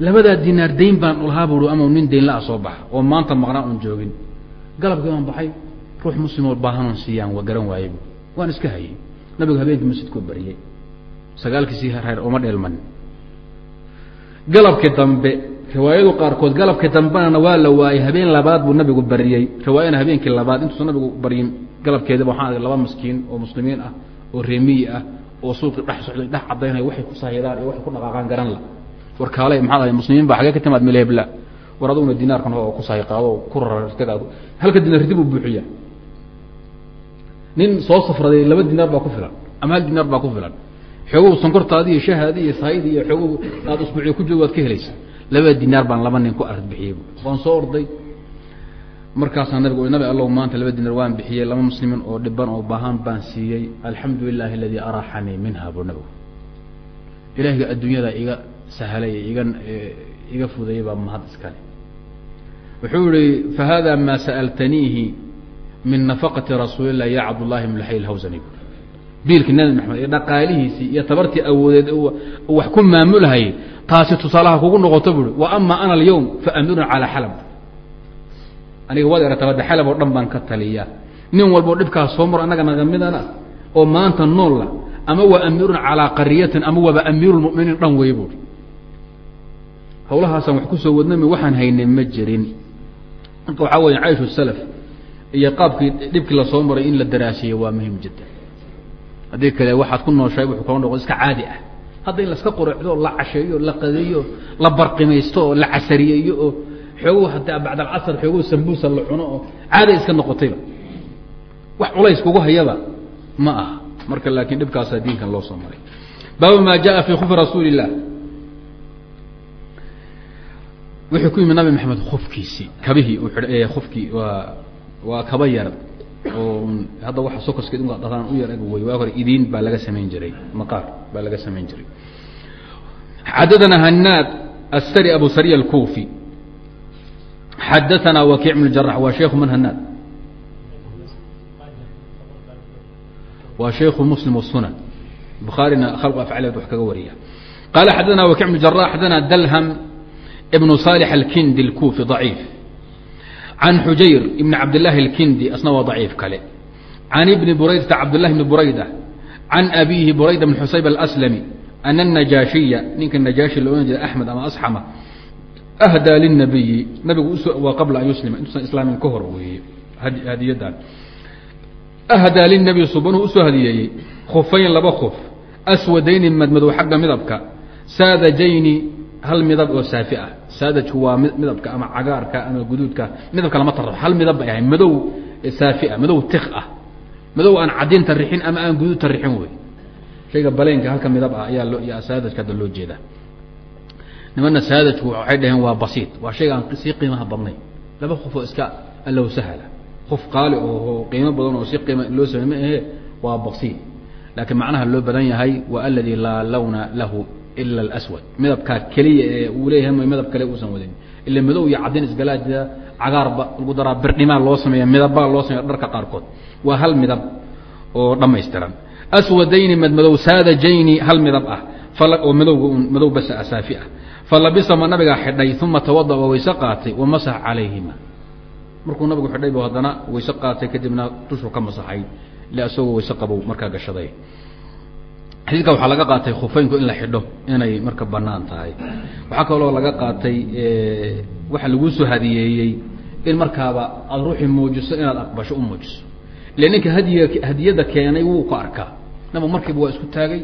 Labadaa dinaar dayn baan lahaa bui ama nin daynla-a soo baxa oo maanta maqnaa un joogin. Galabkii baan baxay ruux muslimoo baahanoon siiyaan waa garan waayey bu waan iska hayay. Nabigu habeenkii masjidkuu bariyey sagaalkiisii reer uma dheelmanin galabkii dambe riwaayadu qaarkood galabkii dambena waa la waayey habeen labaad buu nabigu bariyey riwaayana habeenkii labaad intuusan nabigu baryin galabkeedaba waxaan argay laba maskiin oo muslimiin ah oo reemiyi ah oo suuqii dhex socday dhex cadaynaya waxay ku sahidaan iyo waxay ku dhaqaaqaan garan la. War kaale maxaa muslimiin baa xagee ka timaad milehebla war aduguna dinaarkan oo ku sahi qaado ku rarartagaad halka dinaar ridi buu buuxiya nin soo safraday laba dinaar baa ku filan ama hal dinaar baa ku filan. Xoogow sonkortaadi iyo shahaadi iyo saayidi iyo xoogow aad usbuuciya ku joogo waad ka helaysa. Laba dinaar baan laba nin ku arad bixiyey waan soo orday. Markaasaa nabigu nabi allow maanta laba dinaar waan bixiyey laba muslimiin oo dhiban oo baahan baan siiyey. Alxamdu lilahi aladii araaxanii minha buu nabigu ilaahga adduunyada iga sahlay iga iga fudayey baa mahad iskale wuxuu yihi fahada ma sa'altaniihi min nafaqati rasuuli lah ya cabdullahi bn laxay lhawsani biilkii nabi maxamed iyo dhaqaalihiisii iyo tabartii awoodeed wax ku maamulhayay taasi tusaalaha kugu noqoto buui wa ama ana alyawm faamirun calaa xalab aniga waad erataba xalab oo dhan baan ka taliyaa. Nin walbao dhibkaas soo maro annaga naga midana oo maanta noolla ama waa amiirun calaa qariyatin ama waaba amiiru lmuminiin dhan wey buui hawlahaasaan wax ku soo wadnami waxaan haynay ma jirin. Marka waxaa weya cayshu salaf iyo qaabkii dhibkii lasoo maray in la daraasiyey waa muhim jiddan haddii kale waxaad ku nooshahay wuxuu kala noqo iska caadi ah hadda in laska quracdo la casheeyo la qadeeyo la barqimaysto oo la casariyeeyo oo xoogow hataa bacd alcasr xoogow sambuusa la cuno oo caaday iska noqotayba wax culays kugu hayaba ma aha marka laakiin dhibkaasaa diinkan loo soo maray baabu ma jaءa fi kufi rasuuli الlah wuxuu ku yimi nabi maxamed kufkiisii kabihii uu i kufkii waa waa kaba yar oo um, hadda waa sokoskeed daan u yar wey waa hore idiin baa laga samayn jiray maqaar baa laga samayn jiray. Xadana hanaad asari abu sariy alkufi xadaana wakiic bn jarax waa sheikhu man hanaad waa sheiku muslim sunan. Bukhaarina khalq afcaaled wax kaga wariya qaala xadaana wakiic bn jarax xadana dalham ibnu salix alkindi alkufi daciif can xujayr ibn cabdillaahi اlkindi asna waa daciif kale can ibni buraydata cabdillahi bni burayda can abiihi burayda bn xusayb alslami ana اnajaashiya ninka najaashi la ohan jira axmed ama asxama ahdaa linabiyi nabigu waa qabla an yuslima intuusan islaamin ka hor weeye hadiyadan ahdaa linabiy subanuu u soo hadiyeeyey khufayn laba kuf aswadayni madmadow xagga midabka saadajayni hal midab oo saafi ah saadajku waa midabka ama cagaarka ama guduudka midabka lama tarao hal midab bay ahay. Madow saafi ah. Madow tik ah. Madow aan cadinta rixin ama aan guduudta rixin wey shayga baleenka halka midab ah ayaa loo saadajka hadda loo jeedaa. Nimana saadajku waxay dhaheen waa basiid. Waa shayga aan sii qiimaha badnayn. Laba qofoo iska allow sahala. Qof qaali oo qiimo badan oo si qiima loo samey ma ahe waa basiid. Laakiin macnaha loo badan yahay waa aladi laa lawna lahu ila اlswad midabkaa keliya ee uu leeyahay m midab kale uusan wadin ila madow iyo cadin isgalaa jira cagaarba lagu daraa birdhimaa loo sameeya midabbaa loo sameeya dharka qaarkood waa hal midab oo dhammaystiran aswadayni madmadow saadajayni hal midab ah oo madowga madow basa saafi ah falabisama nabigaa xidhay uma tawada waa wayse qaatay wamasax calayhima markuu nabigu xidhay bu haddana wayse qaatay kadibna dushuu ka masaxay ila isagoo wayse qabow markaa gashaday xadiidka waxaa laga qaatay khufeynku in la xidho inay marka bannaan tahay. Waxaa kaloo laga qaatay waxa laguu soo hadiyeeyey in markaaba aada ruuxii muujiso inaad aqbasho u muujiso. Ile ninka hadiya hadiyada keenay wuu ku arkaa. Nabigu markiiba waa isku taagay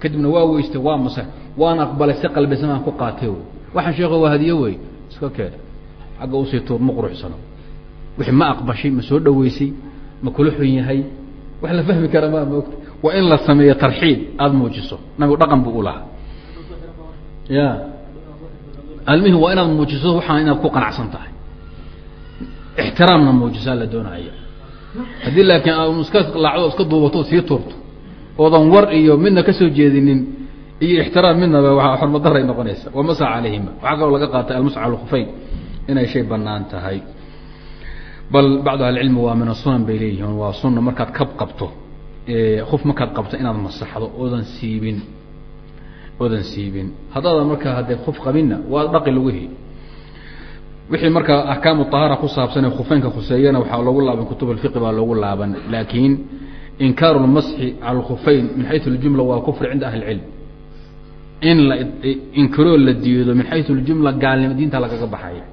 kadibna waa weystay waa mase waan aqbalay si qalbisamaan ku qaatay waxaan sheeko waa hadiye wey iska keen. Xagga u sii tuur ma quruxsano. Wixii ma aqbashay ma soo dhaweysay ma kula xun yahay. Wax la fahmi kara ma maogta waa in la sameeyo tarxiib aada muujiso. Nabigu dhaqan buu u lahaa. Ya. Almihim waa inaad muujiso waxaan inaad ku qanacsan tahay. Ixtiraamna muujisaa la doonaya haddii laakiin aad iska laacdo iska duubato sii tuurto oodan war iyo midna ka soo jeedinin iyo ixtiraam midnaba waa xormadaray noqonaysa. Wamasa calayhima. Waxaa kaloo laga qaatay almasca alkhufayn inay shay bannaan tahay. Bal bacdu ahlicilmi waa min asunan bay leeyihiin waa sunna markaad kab qabto qof markaad qabto inaad masaxdo oodan siibin oodan siibin. Haddaada markaa haddee qof qabinna waa dhaqi laguhi wixii markaa axkaamu ahaara ku saabsan ee khufeynka khuseeyana waxaa loogu laaban kutub alfiqi baa loogu laaban. Laakiin inkaaru lmasxi cala alkhufeyn min xayu ljumla waa kufri cinda ahli cilm in la inkiroo la diido min xayu ljumla gaalnimo diinta lagaga baxaya.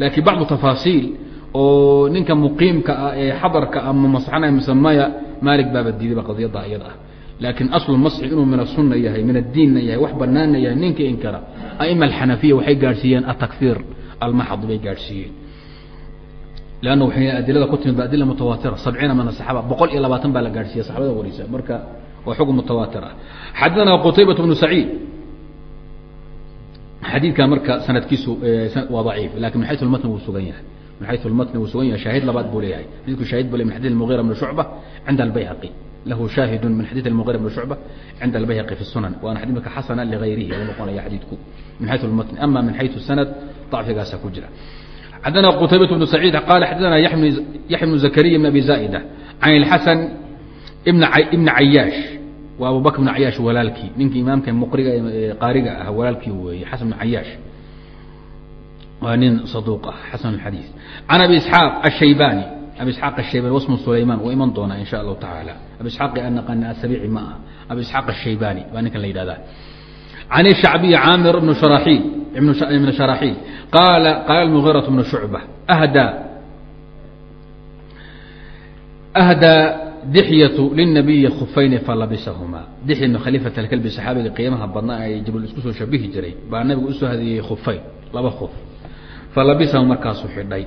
Laakiin bacdu tafaasiil oo ninka muqiimka ah ee xadarka ama masxanaya misemaya maya maalik baaba diidayba qadiyadda iyada ah. Laakiin aslu masxi inuu min asunna yahay min addiinna yahay wax banaanna yahay ninka inkara aima alxanafiya waxay gaadhsiiyeen atakfiir almaxad bay gaadhsiiyeen. Leanna waxay adilada ku timid ba adila mutawaatira sabciina min asaxaaba boqol iyo labaatan baa la gaadhsiiya saxabada warisa. Marka waa xukm mutawaatir ah xadana qutaybat bnu saciid. Xadiidkan marka sanadkiisu waa daciif laakiin min xayu lmatn wuu sugan yahay min xayu lmatn wuu sugan yahay shaahid labaad buu leeyahay xadidku shaahid bu le min xadid mugira bni shucba cinda albayhaqi lahu shaahid min xadid mugira bni shucba cinda albayhaqi fi sunan waana xadid marka xasana ligayrihi uu noqonaya xadiidku min xayu lmatn ama min xayu sanad dacfigaasa ku jira xadana qutaybat bnu saciid qaala xadana yaxya bnu zakariya bn abi zaa'ida can ilxasan ibna cayaash waa abu bakr bn cayaash walaalkii ninkii imaamka muqriga qaariga ah walaalkii weeye xasan bn cayaash waa nin saduuq ah xasan xadiis can abi isxaaq ashaybani abi isxaaq ashaybani wasmu sulayman waa iman doonaa in sha allahu tacaala abi isxaaqi aan naqana asabici ma aha. Abi isxaaq ashaybani baa ninkan la yidhahdaa can shacbiyi caamir bn sharaxiil ibn sharaxiil qaala qaala mugiiraة bnu shucba ahdaa ahdaa dixyatu linabiyi khufayni falabisahumaa dixya bn khaliifat alkalbi saxaabiga qiimaha badnaa ee jibriil isku soo shabihi jiray. Baa nabigu u soo hadiyey khufayn laba khuf falabisahu markaasuu xidhay.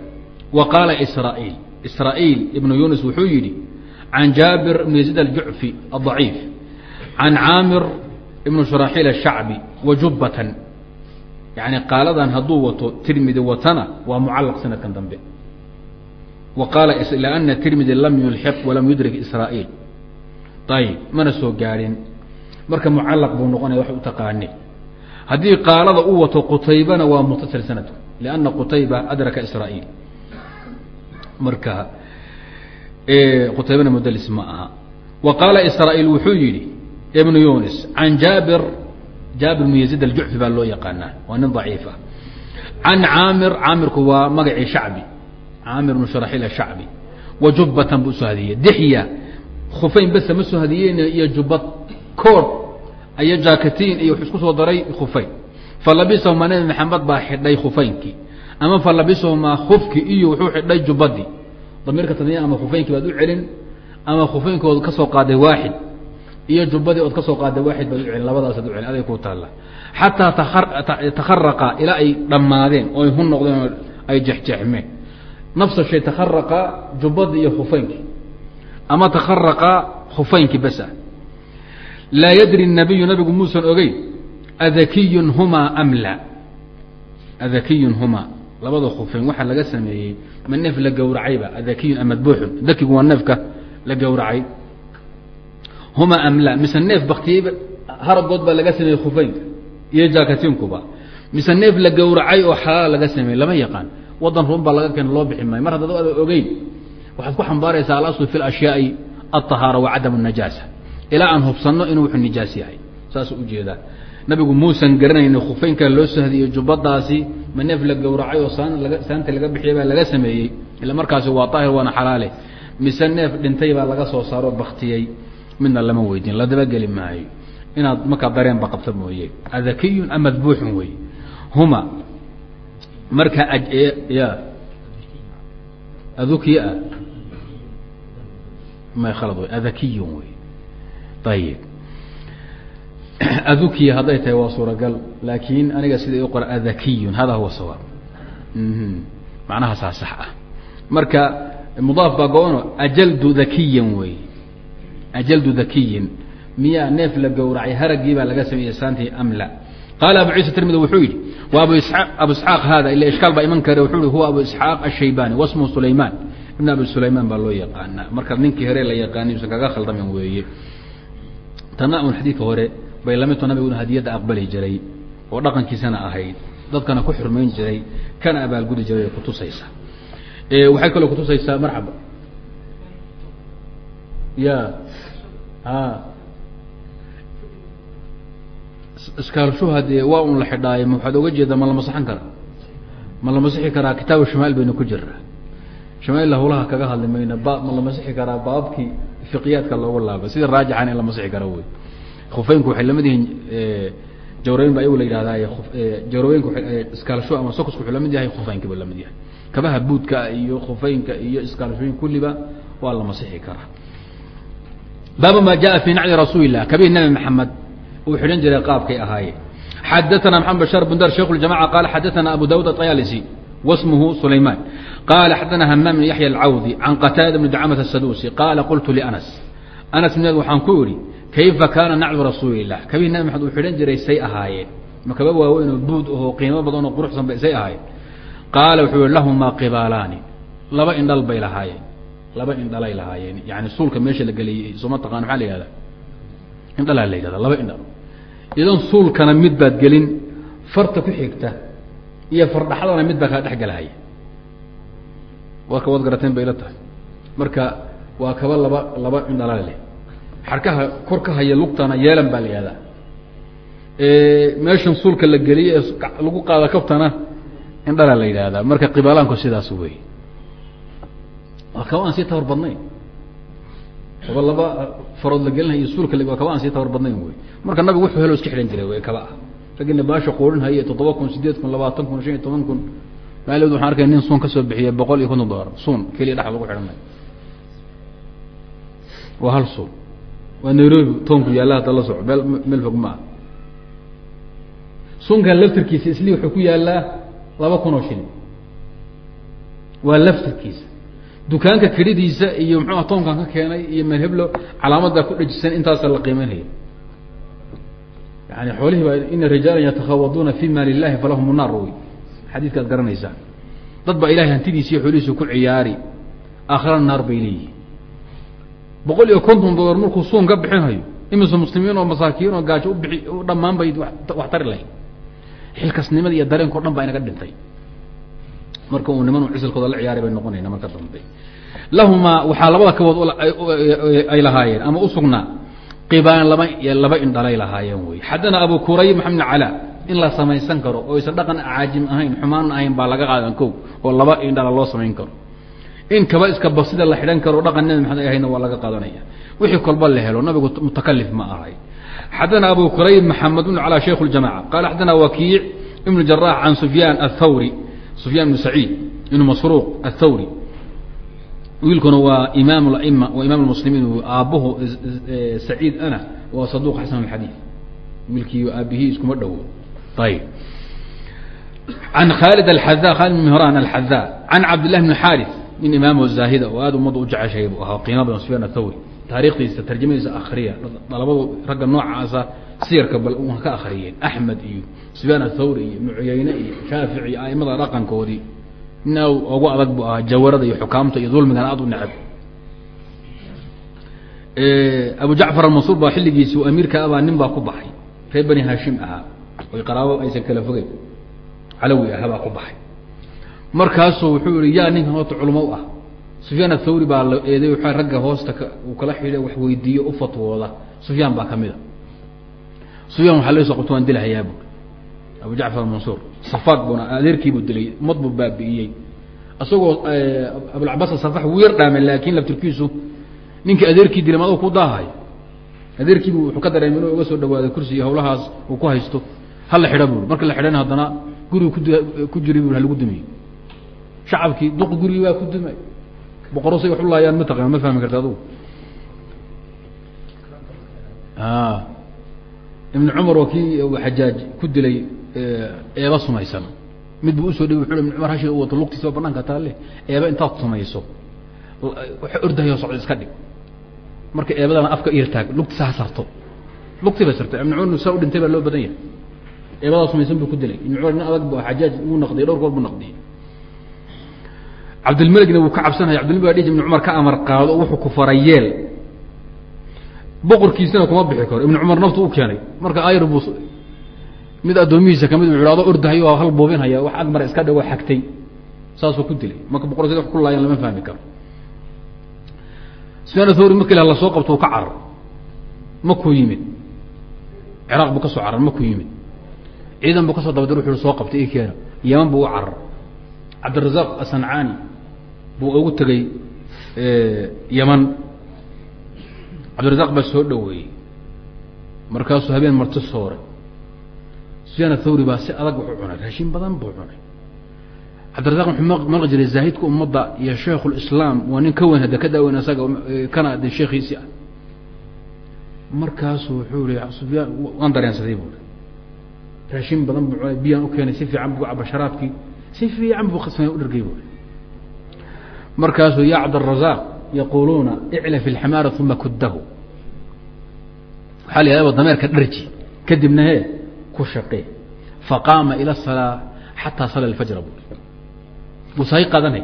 Wa qaala israa'iil. Israa'iil ibnu yunis wuxuu yidhi can jaabir ibn yaziid aljucfi adaciif can caamir ibnu shuraaxiil ashacbi wa jubbatan. Yani qaaladan hadduu wato tirmidi watana waa mucallaq sanadkan dambe. Wa qaala lana tirmidi lam yulxiq walam yudrik israa'iil. Ayib mana soo gaadhin. Marka mucallaq buu noqonaya wax u taqaani haddii qaalada u wato qutaybana waa mutasil sanadku lianna qutayba adraka israa'iil marka qutaybana mudlis ma aha wa qaala israa'iil wuxuu yidhi ibnu yunis can jaabir jaabir bnu yaziid aljucfi baa loo yaqaanaa waa nin daciif ah caamir caamirku waa magacii shacbi caamir bnu sharaxiil ashacbi wa jubbatan buu u soo hadiyey dixya khufayn bese ma soo hadiyeen iyo jubbad koor iyo jakatiin iyo isku soo daray khufayn falabisahumaa nabi maxamed baa xidhay khufaynkii ama falabisahumaa khufki iyo wuxuu xidhay jubbadii. Damiirka tadniya ama khufaynkii baad u celin ama khufaynkoood ka soo qaaday waaxid iyo jubbadii ood ka soo qaaday waaxid baad u celin labadaasaad u celin aday ku taalla. Xataa takharaqa ilaa ay dhammaadeen oo ay hun noqdeen oo ay jexjeexmeen nafsa shay takharaqa jubbadii iyo khufaynkii ama takharaqa khufaynkii basa laa yadri الnabiyu nabigu muusan ogeyn adakiyun humaa am la adakiyun humaa labada khufayn waxaa laga sameeyey ma neef la gowracayba adakiyun amadbuuxun dakigu waa neefka la gowracay huma am la mise neef baktiyeyba haragood baa laga sameeyey khufaynka iyo jaakatinkuba mise neef la gowracay oo xalaal laga sameeyey lama yaqaan wadan run baa laga keena loo bixi maayo mar haddaad ada ogeyn waxaad ku xambaaraysaa alaslu fi اlashyaai alطahaara wa cadam الnajaasa ilaa aan hubsanno inuu wuxuu nijaas yahay saasuu ujeedaa nabigu muusan garanayni khufaynka loo soo hadiyey jubbadaasi ma neef la gowracay oo laga saanta laga bixiyay baa laga sameeyey ila markaasi waa daahir waana xalaale. Mise neef dhintay baa laga soo saaro baktiyey midna lama weydiin la dabageli maayo. Inaad markaa dareenba qabta mooye. Adakiyun am madbuuxun wey? Huma. Marka ya. Adukiya. May khalad wey. Adakiyun wey. Ayib adukiya hadday tahay waa suuragal laakiin aniga sida i qora adakiyun hada huwa sawaab. Macnaha saa sax ah. Marka mudaaf baa go-ono ajaldu dakiyan wey. Ajaldu dakiyin miyaa neef la gowracay haragii baa laga sameeyey saantii am la. Qaala abu ciisa tirmidi wuxuu yidhi wa abu abu isxaaq hada ila ishkaal baa iman kare wuxuu yihi huwa abu isxaaq ashaybani wasmuhu sulayman ibn abi sulayman baa loo yaqaanaa. Marka ninkii hore la yaqaanay usan kaga khaldamin weeye. Tana un xadiidka hore bay lamidto nabiguna hadiyadda aqbali jiray oo dhaqankiisana ahayd. Dadkana ku xurmayn jiray kana abaalgudi jiray kutusaysa waxay kaloo kutusaysaa marxaba. Ya a iskaalshuha dee waa un la xidhaayo ma waxaad oga jeedaa ma la masaxan karaa? Ma la masixi karaa kitaabu shamaal baynu ku jiraa shamailla hawlaha kaga hadli mayna ba ma la masixi karaa baabkii fiqiyaadka loogu laaba sida raajixan in la masixi karo wey khufeynku waxay lamid yihiin jawrabeyn ba ayagu la yidhahdaa jawrabeynku iskaalsho ama sokusku wuxuu lamid yahay khufeynka ba lamid yahay kabaha buudka iyo khufeynka iyo iskaalshooyin kulliba waa la masixi karaa baabu ma jaءa fi nacli rasuuli الlah kabihi nabi maxamed uu xidhan jiray qaabkay ahaayeen xadaثna mxamed bashar bn dar shekh اjamاعة qala xadaثna abu dawud aطyalisi wasmhu sulayman qala xadaثna hamaam bn yaحya اlcawdi can qataada bn dacamة الsadusi qala qultu lanas anas mneed waxaan ku idhi kayfa kaana naclu rasuuli الlah kabihi nabi maxamed uu xidhan jiray say ahaayeen ma kaba waaweyn oo buud ahoo qiimo badan oo quruxsan say ahaayeen qaala wuxuu yihi lahumaa qibaalaani laba indhal bay lahaayeen laba indhalay lahaayeen yani suulka meesha la geliyey sooma taqaan maxaa la yihahda indhalaa la yidhahda laba indhal idan suulkana mid baad gelin farta ku xigta iyo fardhaxdana mid baa kaa dhex galahaya warka waad garateen bay la tahay marka waa kaba laba laba indhala leh xarkaha kor ka haya lugtana yeelan baa la yihahdaa meeshan suulka la geliye ee lagu qaada kabtana indhalaa la yidhaahdaa marka qibaalaanku sidaas wey waa kaba aan sii tawar badnayn. Kaba laba farood la gelinaya iyo suulka waa kaba aan sii tawar badnayn wey marka nabigu wuxuu helo iska xidhan jiray wey kaba ah. Raggina baasha quurin toddoba kun sideed kun labaatan kun shan iyo toban kun. Maaliod waxaan arkaya nin suun ka soo bixiyay boqol iyo konton dolar suun keliya dhex lagu xidhanay. Waa hal suun waa nairobi toonku yaalla hadda la soco meel meel fog ma ah sunkan laftirkiisa isli wuxuu ku yaallaa laba kun oo shilin waa laftirkiisa. Dukaanka kedidiisa iyo muxuuha toonkan ka keenay iyo merheblo calaamaddaa ku dhajisan intaasa la qiimeynaya. Yani xoolihii baa ina rijaalan yatakhawaduuna fi maali illahi falahum naar wey xadiidkaad garanaysaa. Dad baa ilahay hantidiisa iyo xoolihiisa ku ciyaari. Aakhirana naar bay leeyihiin boqol iyo konton dollar markuu suun ka bixinhayo imise muslimiin oo masaakiin oo gaajo ubii u dhammaan bay wax tari lahayd. Xilkasnimada iyo dareenko dhan baa inaga dhintay. Marka uu niman cisilkooda la ciyaaray bay noqonayna marka dambe. Lahumaa waxaa labada kabood ay lahaayeen. Ama usugnaa qibaan laba laba indhalay lahaayeen wey. Xaddana abu kurayb maxamed bn cala in la samaysan karo oo aysan dhaqan caajim ahayn xumaan ahayn baa laga qaadan ko oo laba indhala loo samayn karo in kaba iska basida la xidhan karo dhaqan nabi maxamed ahayna waa laga qaadanaya. Wixii kolba la helo nabigu mutakalif ma ahay. Xadana abu kurayb maxamed bn cala shaykh اjamaca qaala xadana wakiic ibn jarax can sufyaan athawri sufyaan bn saciid ibn masruuq athawri wiilkuna waa imaam ama waa imaam muslimiin aabuhu eh, saciid ana waa saduq xasan xadii wiilkii aabihii iskuma dhowo ayb an khaalid aada khaalid bn mhraan alxada an cabd lah bn xaris nin imaamo zaahida oo aada ummadda u jeceshay buu ahaa qiimo badan sufyaan athawri taarikhdiisa tarjamadiisa akriya dalabadu ragga noocaasa siyarka bal ka akriyeen axmed iyo sufyaan athawri iyo ibnu cuyeyne iyo shaafici iyo aimada dhaqankoodii. Nin aad ugu adag buu ahaa jawarada iyo xukaamta iyo dulmigana aada u necab abu jacfar almansuur baa xilligiisi amiirka abaa nin baa ku baxay. Reer bani hashim ahaa. Oy qaraabo aysan kala fogeyn. Calawi aha baa ku baxay markaasuu wuxuu yihi yaa ninkan horta culmo u ah. Sufyaan athawri baa la eeday w ragga hoosta uu kala xidhay wax weydiiyo u fatwooda. Sufyaan baa ka mid a. Sufyaan waxaa laga soo qabta waan dilhayaa bu abu jacfar mansuur safaad buna adeerkiibuu dilay ummad buu baabi'iyey. Isagoo abulcabaas safax wuu yar dhaamay laakiin laftirkiisu ninkii adeerkii dilay ma adoo ku daahayo adeerkiibu wuxuu ka dareemay inuu uga soo dhawaaday kursi hawlahaas uu ku haysto. Hala xidha bui marka la xidhana haddana gurigu ku jiray bu halagu dumiye shacabkii duq gurigii baa ku dumay. Boqoro say wax u laayaan ma taqaan ma fahmi karta adugu. Ibn cumar waa kii xajaaj ku dilay eeba sumaysan. Mid buu u soo dhibi wuxu ibn cumar hashi wato lugtiisa banaanka taale eeba intaad sumayso. Waxa ordahayo socdo iska dhig. Marka eebadana afka irtaag lugtiisa ha sarto lugtii bay sartay ibn cumar saa u dhintay baa loo badan yahay. Eebadaa sumaysan buu ku dilay. Ibn cumar nin adag bu xajaaj wuu naqdiyay dhowr goor buu naqdiyey cabdilmeligna wuu ka cabsanaya. Dhiji ibn cumar ka amar qaado wuxuu ku faray yeel. Boqorkiisana kuma bixi karo. Ibn cumar naftu u keenay. Marka ayr buu mid addoomihiisa ka mid u ado ordahayo hal buubinhaya wax agmar iska dhago xagtay. Saasuu ku dilay. Marka boqor sida wax ku laayan lama fahmi karo. Sufyaan athawri markii la soo qabto u ka carar. Makuu yimid. Ciraaq buu ka soo carar makuu yimid. Ciidan buu ka soo dabadir wuxu soo qabtay i keena. Buu u carar. Cabdirazaaq asancaani buu ugu tegey yaman. Cabdirazaq baa soo dhoweeyey. Markaasuu habeen marti sooray. Sufyaan athawri baa si adag wuxuu cunay raashin badan buu cunay. Cabdirazaq wuxuu maqli jiray zaahidka ummadda iyo sheikhu lislaam waa nin ka weyn hadda ka daaweyn isaga kana de sheekhiisi. Ah markaasuu wuxuu i sufyaan waan dareensaday buu raashin badan buu cunay biyaan u keenay si fiican buu caba sharaabkii si fiican buu qasmay u dhargay buu markaasuu ya cabdirazaaq yaquluuna icla fi lximaari uma kudahu waxaa la yahaba dameerka dharji. Kadibna he ku shaqee. Faqaama ila salaa xataa sala alfajra bu buu sahay qadanay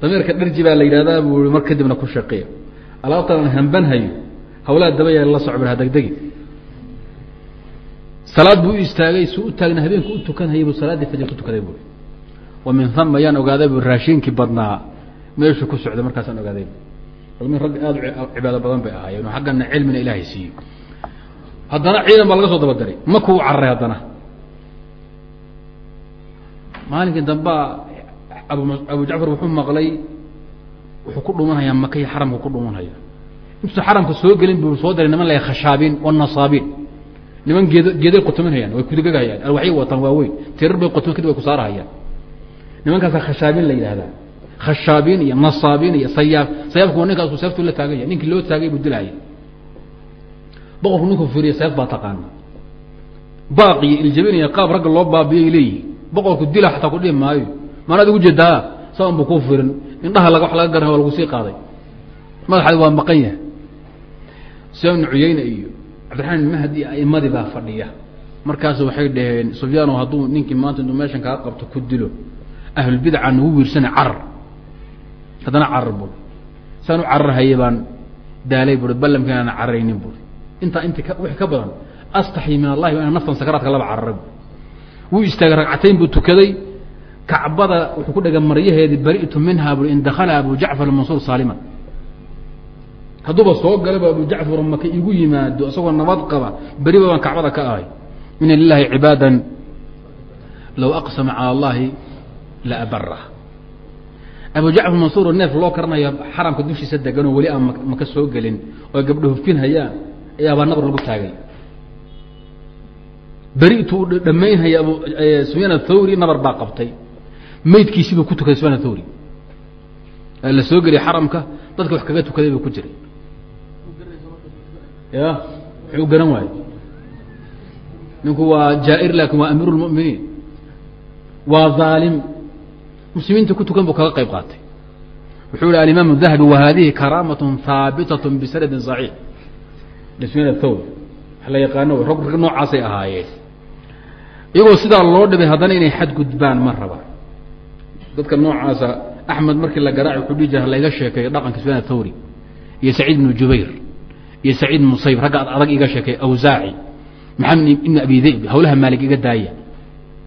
dameerka dharji baa la yidhahdaa buu mar kadibna ku shaqee. Alaabtaan hambanhayo hawlaa daba yaalla la soco hadegdegi salaad buu u istaagay suu u taagna habeenku u tukanhayay buu salaaddii fajr ku tukaday bui wa min hama yaan ogaaday bu raashinkii badnaa meeshuu ku socday markaasaan ogaaday min rag aada u cibaado badan bay ahaayeen oo xaggana cilmina ilaahay siiyo haddana ciidan baa laga soo dabadiray maku u cararay haddana. Maalinkii dambaa abu abu jacfar wuxuu maqlay wuxuu ku dhumanhayaa maka iyo xaramka ku dhumanhaya intuusa xaramka soo gelin buu soo diray niman la khashaabiin wanasaabiin niman geed geeday qotominhayaan way kudegegahayaan alwaxyo wataan waaweyn tirar bay qotomin kadib way ku saarahayaan. Nimankaasaa khashaabiin la yidhaahdaa khashaabiin iyo nasaabiin iyo sayaab. Sayaabku ninkaasu seeftu la taagan yahay ninkii loo taagay buu dilahaya boqorku ninkuu fiiriya seef baa taqaana baaq iyo iljabin iyo qaab ragga loo baabiyay leeyihi boqorku dila xataa ku dhihi maayo. Maanaad ugu jeedaa saan buu kuu firin indhaha laga wax laga garan waa lagu sii qaaday. Madaxaadi waa maqan yahay. Sufyaan ibnu cuyeyne iyo cabdiraxmaan ibn mahdi aimadii baa fadhiya. Markaas waxay dhaheen sufyaano hadduu ninkii maanta intuu meeshan kaa qabto ku dilo ahlulbidca nagu wiirsana carar haddana carar buri. Saan u carar haye baan daalay buri ballamkii aanan cararaynin buri. Intaa inti wixii ka badan astaxyi min allahi wa ina naftan sakaraadka laba cararay bu wuu istaagay ragcatayn buu tukaday. Kacbada wuxuu ku dhegay maryaheedii bari'tu minha bui in dakala abu jacfar mansuur saaliman hadduuba soo galaba abu jacfar maka igu yimaado isagoo nabad qaba beriba baan kacbada ka ahay. Ina lilahi cibaada low aqsama cala allahi la abara abu jacfar mansuur neef loo karanaya xaramka dushiisa deganoo weli aan maka soo gelin oo gabdho hufkin hayaan ayaa baa nabar lagu taagay. Beritu dhamaynhaya abu sufyaan athawri nabar baa qabtay. Maydkiisibuu ku tukaday sufyaan athawri la soo geliya xaramka dadka wax kaga tukaday buu ku jiray. Ya muxuu garan waaye ninku waa jaair laakin waa amiiru lmuminiin waa aalim muslimiinta ku tukan buu kaga qayb qaatay wuxuu yihi alimaam dahabi wa hadihi karaamat haabitat bisanadin صaxiix athawri wax la yaqaano rag rag noocaasay ahaayeen iyagoo sidaa loo dhibay haddana inay xadgudbaan ma raba dadka noocaasa axmed markii la garaaci wuxuu dhihi jira layga sheekeeyo dhaqanka sufyaan athawri iyo saciid ibnu jubayr iyo saciid musayb ragga ad adag iga sheekeey awsaaci maxamed ibnu abi dib hawlaha maalig iga daaya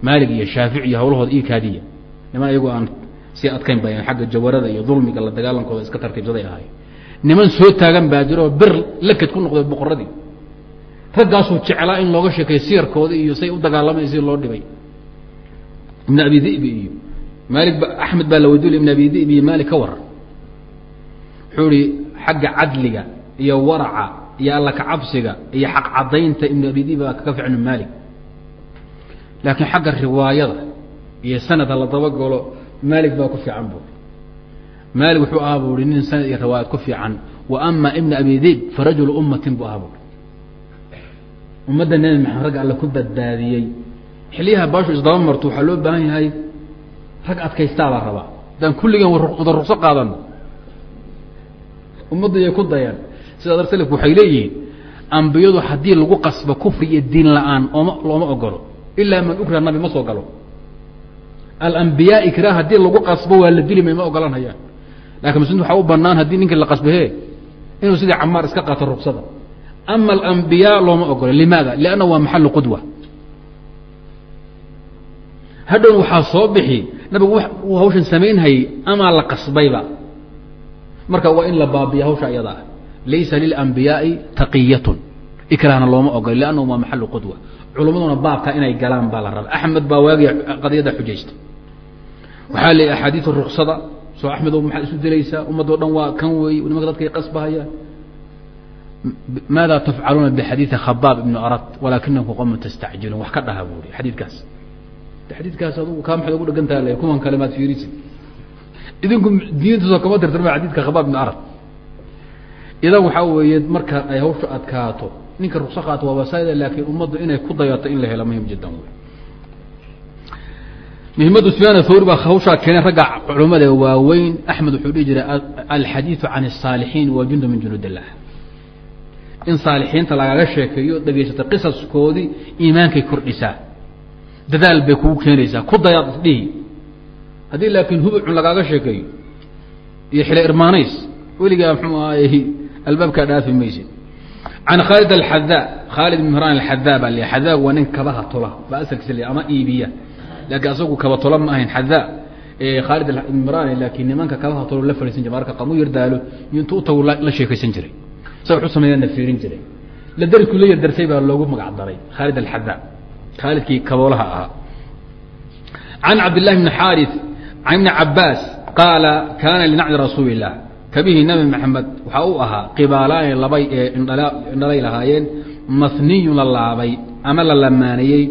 maalig iyo shaafici iyo hawlahooda ii kaadiya niman iyagoo aan sii adkayn ba xagga jawarada iyo dulmiga la dagaalankooda iska tartiibsaday ahay. Niman soo taagan baa jiro oo bir lakad ku noqday boqoradii raggaasuu jeclaa in looga sheekeeyo siyarkooda iyo say u dagaalamay si loo dhibay. Ibn abi dibi iyo maali axmed baa la weydiy ibn abi dibi iyo maalik ka waran wuxuu ihi xagga cadliga iyo waraca iyo alla kacabsiga iyo xaq cadaynta ibn abi dibi baa kaga fiicno maalik. Laakiin xagga riwaayada iyo sanadka la dabagalo maalik baa ku fiican bu maalik wuxuu ahaa bu i nin sanad iyo riwaayad ku fiican. Wa ama ibn abi dib farajulu ummatin bu ahaa bu ummadda nebi maxamed ragga alla ku badbaadiyey. Xiliyaha baashu isdaba marto waxaa loo baahan yahay rag adkaystaabaa rabaa. Haddaan kulligan wada rugso qaadano ummadda yay ku dayaan. Sidaa dar selafku waxay leeyihiin ambiyadu haddii lagu qasbo kufri iyo diin la'aan ooma looma ogolo ilaa man ukra nabi ma soo galo alambiyaa ikraa haddii lagu qasbo waa la dili may ma ogolanhayaan laakiin muslimiintu waxaa u banaan haddii ninkii la qasbahe inuu sidii camaar iska qaato rugsada ama alambiyaa looma ogolo limaada? Lianna waa maxalu qudwa. Hadhown waxaa soo bixi nabigu uu hawshan samaynhayay amaa la qasbayba. Marka waa in la baabiya hawsha iyada. Ah laysa lilambiyaai taqiyatun. Ikraahna looma ogolo liannahu waa maxalu qudwa. Culummaduna baabkaa inay galaan baa la raba axmed baa waagii qadiyadda xujaysta waxaa leeyahy axaadiiu ruksada soo axmedo maxaad isu dilaysaa ummadoo dhan waa kan weey nimanka dadkay qasbahayaan maada tafcaluuna bixadiidi khabaab ibnu arad walaakinakum qowman tastacjiluun wax ka dhaha buuri xadiidkaas. Xadiidkaas adugu kaa maxaad ugu dhegantaha le kuwan kale maad fiirisid. Idinku diintaasoo kama tirtirma xadiidka khabaab ibnu arad. Idan waxaa weeye marka ay hawsha adkaato ninka rukso qaato waa wasaida laakiin ummaddu inay ku dayato in la helo muhiim jiddan wey muhimaddu sufyaan thawri baa hawshaa keenay ragga culummada waaweyn. Axmed wuxuu dhihi jiray alxadiidu can الsaalixiin wa jundu min junuud illah in saalixiinta lagaga sheekeeyo dhegaysato qisaskoodii iimaankay kordhisaa. Dadaal bay kugu keenaysaa. Ku dayaad isdhihi haddii laakiin hubucun lagaaga sheekeeyo iyo xile irmaanays weligaa mxuu ahaay albaabkaa dhaafi maysid. Can khaalid alxadaa khaalid ibn mhraan alxadaa baa l xadaag waa nin kabaha tola baa asalkiisa l ama iibiya laakiin asagu kaba tola ma ahayn xadaa khaalid mhraan laakiin nimanka kabaha tolo la fariisan jira marka qamu yardaalo intuu u tagu la sheekaysan jiray. Sa wuxuu sameeyaa na fiirin jiray. La darisku la yardarsay baa loogu magac daray khaalid alxadaa khaalidkii kaboolaha ahaa. Can cabdillahi bni xaarith can ibni cabaas qaala kaana linacdi rasuuli illah kabihii nabi maxamed waxaa u ahaa qibaalaani labay ee indhalay lahaayeen maniyun la laabay ama la lamaanayey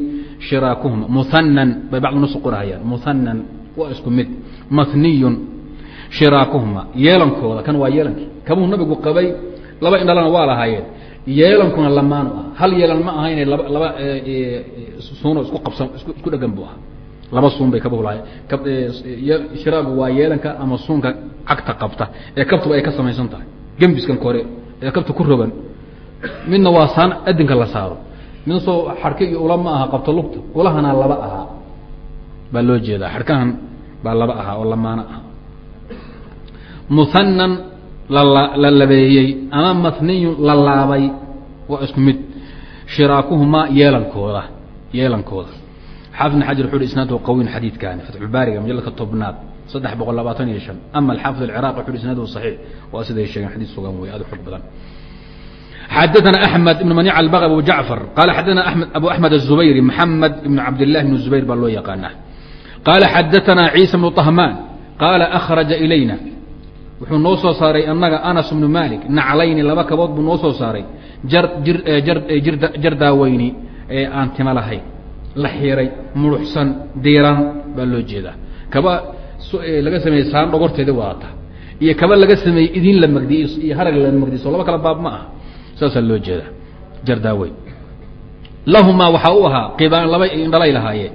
shiraakuhuma muhanan bay bacdu nusu qorahayaan muhanan waa isku mid maniyun shiraakuhuma yeelankooda kan waa yeelankii kabuu nabigu qabay laba indhalana waa lahaayeen yeelankuna lamaanu ah hal yeelan ma ahayne laba laba suuno isku qabsan isku dhegan buu ahaa laba suun bay kabuhu lahaayeen shiraagu waa yeelanka ama suunka cagta qabta ee kabtuba ay ka samaysan tahay gembiskan kore ee kabta ku rogan midna waa saan adinka la saaro mid soo xadhka iyo ula ma aha qabto lugta. Ulahana laba ahaa baa loo jeedaa. Xadhkahan baa laba ahaa oo lamaano ah muhanan la labeeyey ama mathniyun la laabay waa isku mid. Shiraakuhumaa yeelankooda yeelankooda. Xaafid bn xajar wuxu uhi isnaadhu qawiyn xadiidkaani fatxulbaariga majaladka tobnaad saddex boqol labaatan iyo shan. Ama alxaafid alciraaq wuxu uhi isnaadhu saxiix. Waa siday sheegeen xadiis sugan wey aad u xog badan xadثna أحmed بن mنيc الbغ abu jaعفر qال xadثna abu أحmed الزubayri محamed بن cabd لlah بن زubayr baa loo yaqaana qala xadثna عيسى بن طhman qala أخرaجa إlayna wuxuu noo soo saaray anaga أنس بن mالك naclayni laba kabood buu noo soo saaray jar daaweyni ee aan tima lahayn la xiray muruxsan diiran baa loo jeedaa kaba laga sameeyey saan dhogorteeda wadata iyo kaba laga sameeyey idin la magdiyey iyo harag la magdiso laba kala baab ma ah saasaa loo jeeda jardaaweyn lahumaa waxaa u ahaa qibaan laba indhalay lahaayeen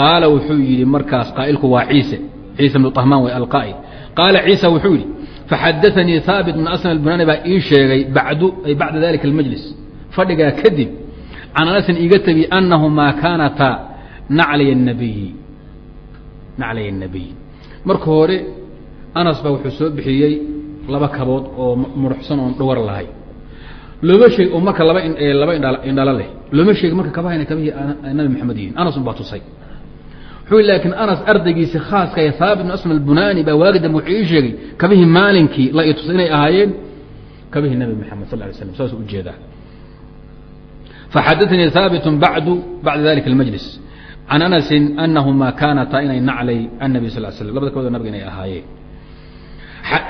qaala wuxuu yidhi markaas qaa'ilku waa ciise ciise bnu طahmaan way alqaa'il qaala ciisa wuxuu yidhi faxadaanii haabit bn aslam albunani baa ii sheegay badu ay bacda dalika almajlis fadhigaa kadib can anasin iiga tegi annahumaa kaanataa naclay الnabiyi naclay الnabiy marka hore anas baa wuxuu soo bixiyey laba kabood oo muruxsan oon dhowar lahay looma sheeg oo marka laba laba indha indhala leh. Looma sheegi marka kabahayna kabihii nabi maxamed yihiin. Anas un baa tusay. Wuxuu laakiin anas ardaygiisi khaaska ee haabit bn asma albunani baa waagi dambe wuxuu ii sheegay. Kabihii maalinkii la i tusay inay ahaayeen kabihii nabi maxamed sal lay slam saasuu u jeedaa faxadaanii haabit badu bacda dalika almajlis. Can anasin anahuma kaanataa inay naclay annabi sal slam labada kabood nabiga inay ahaayeen.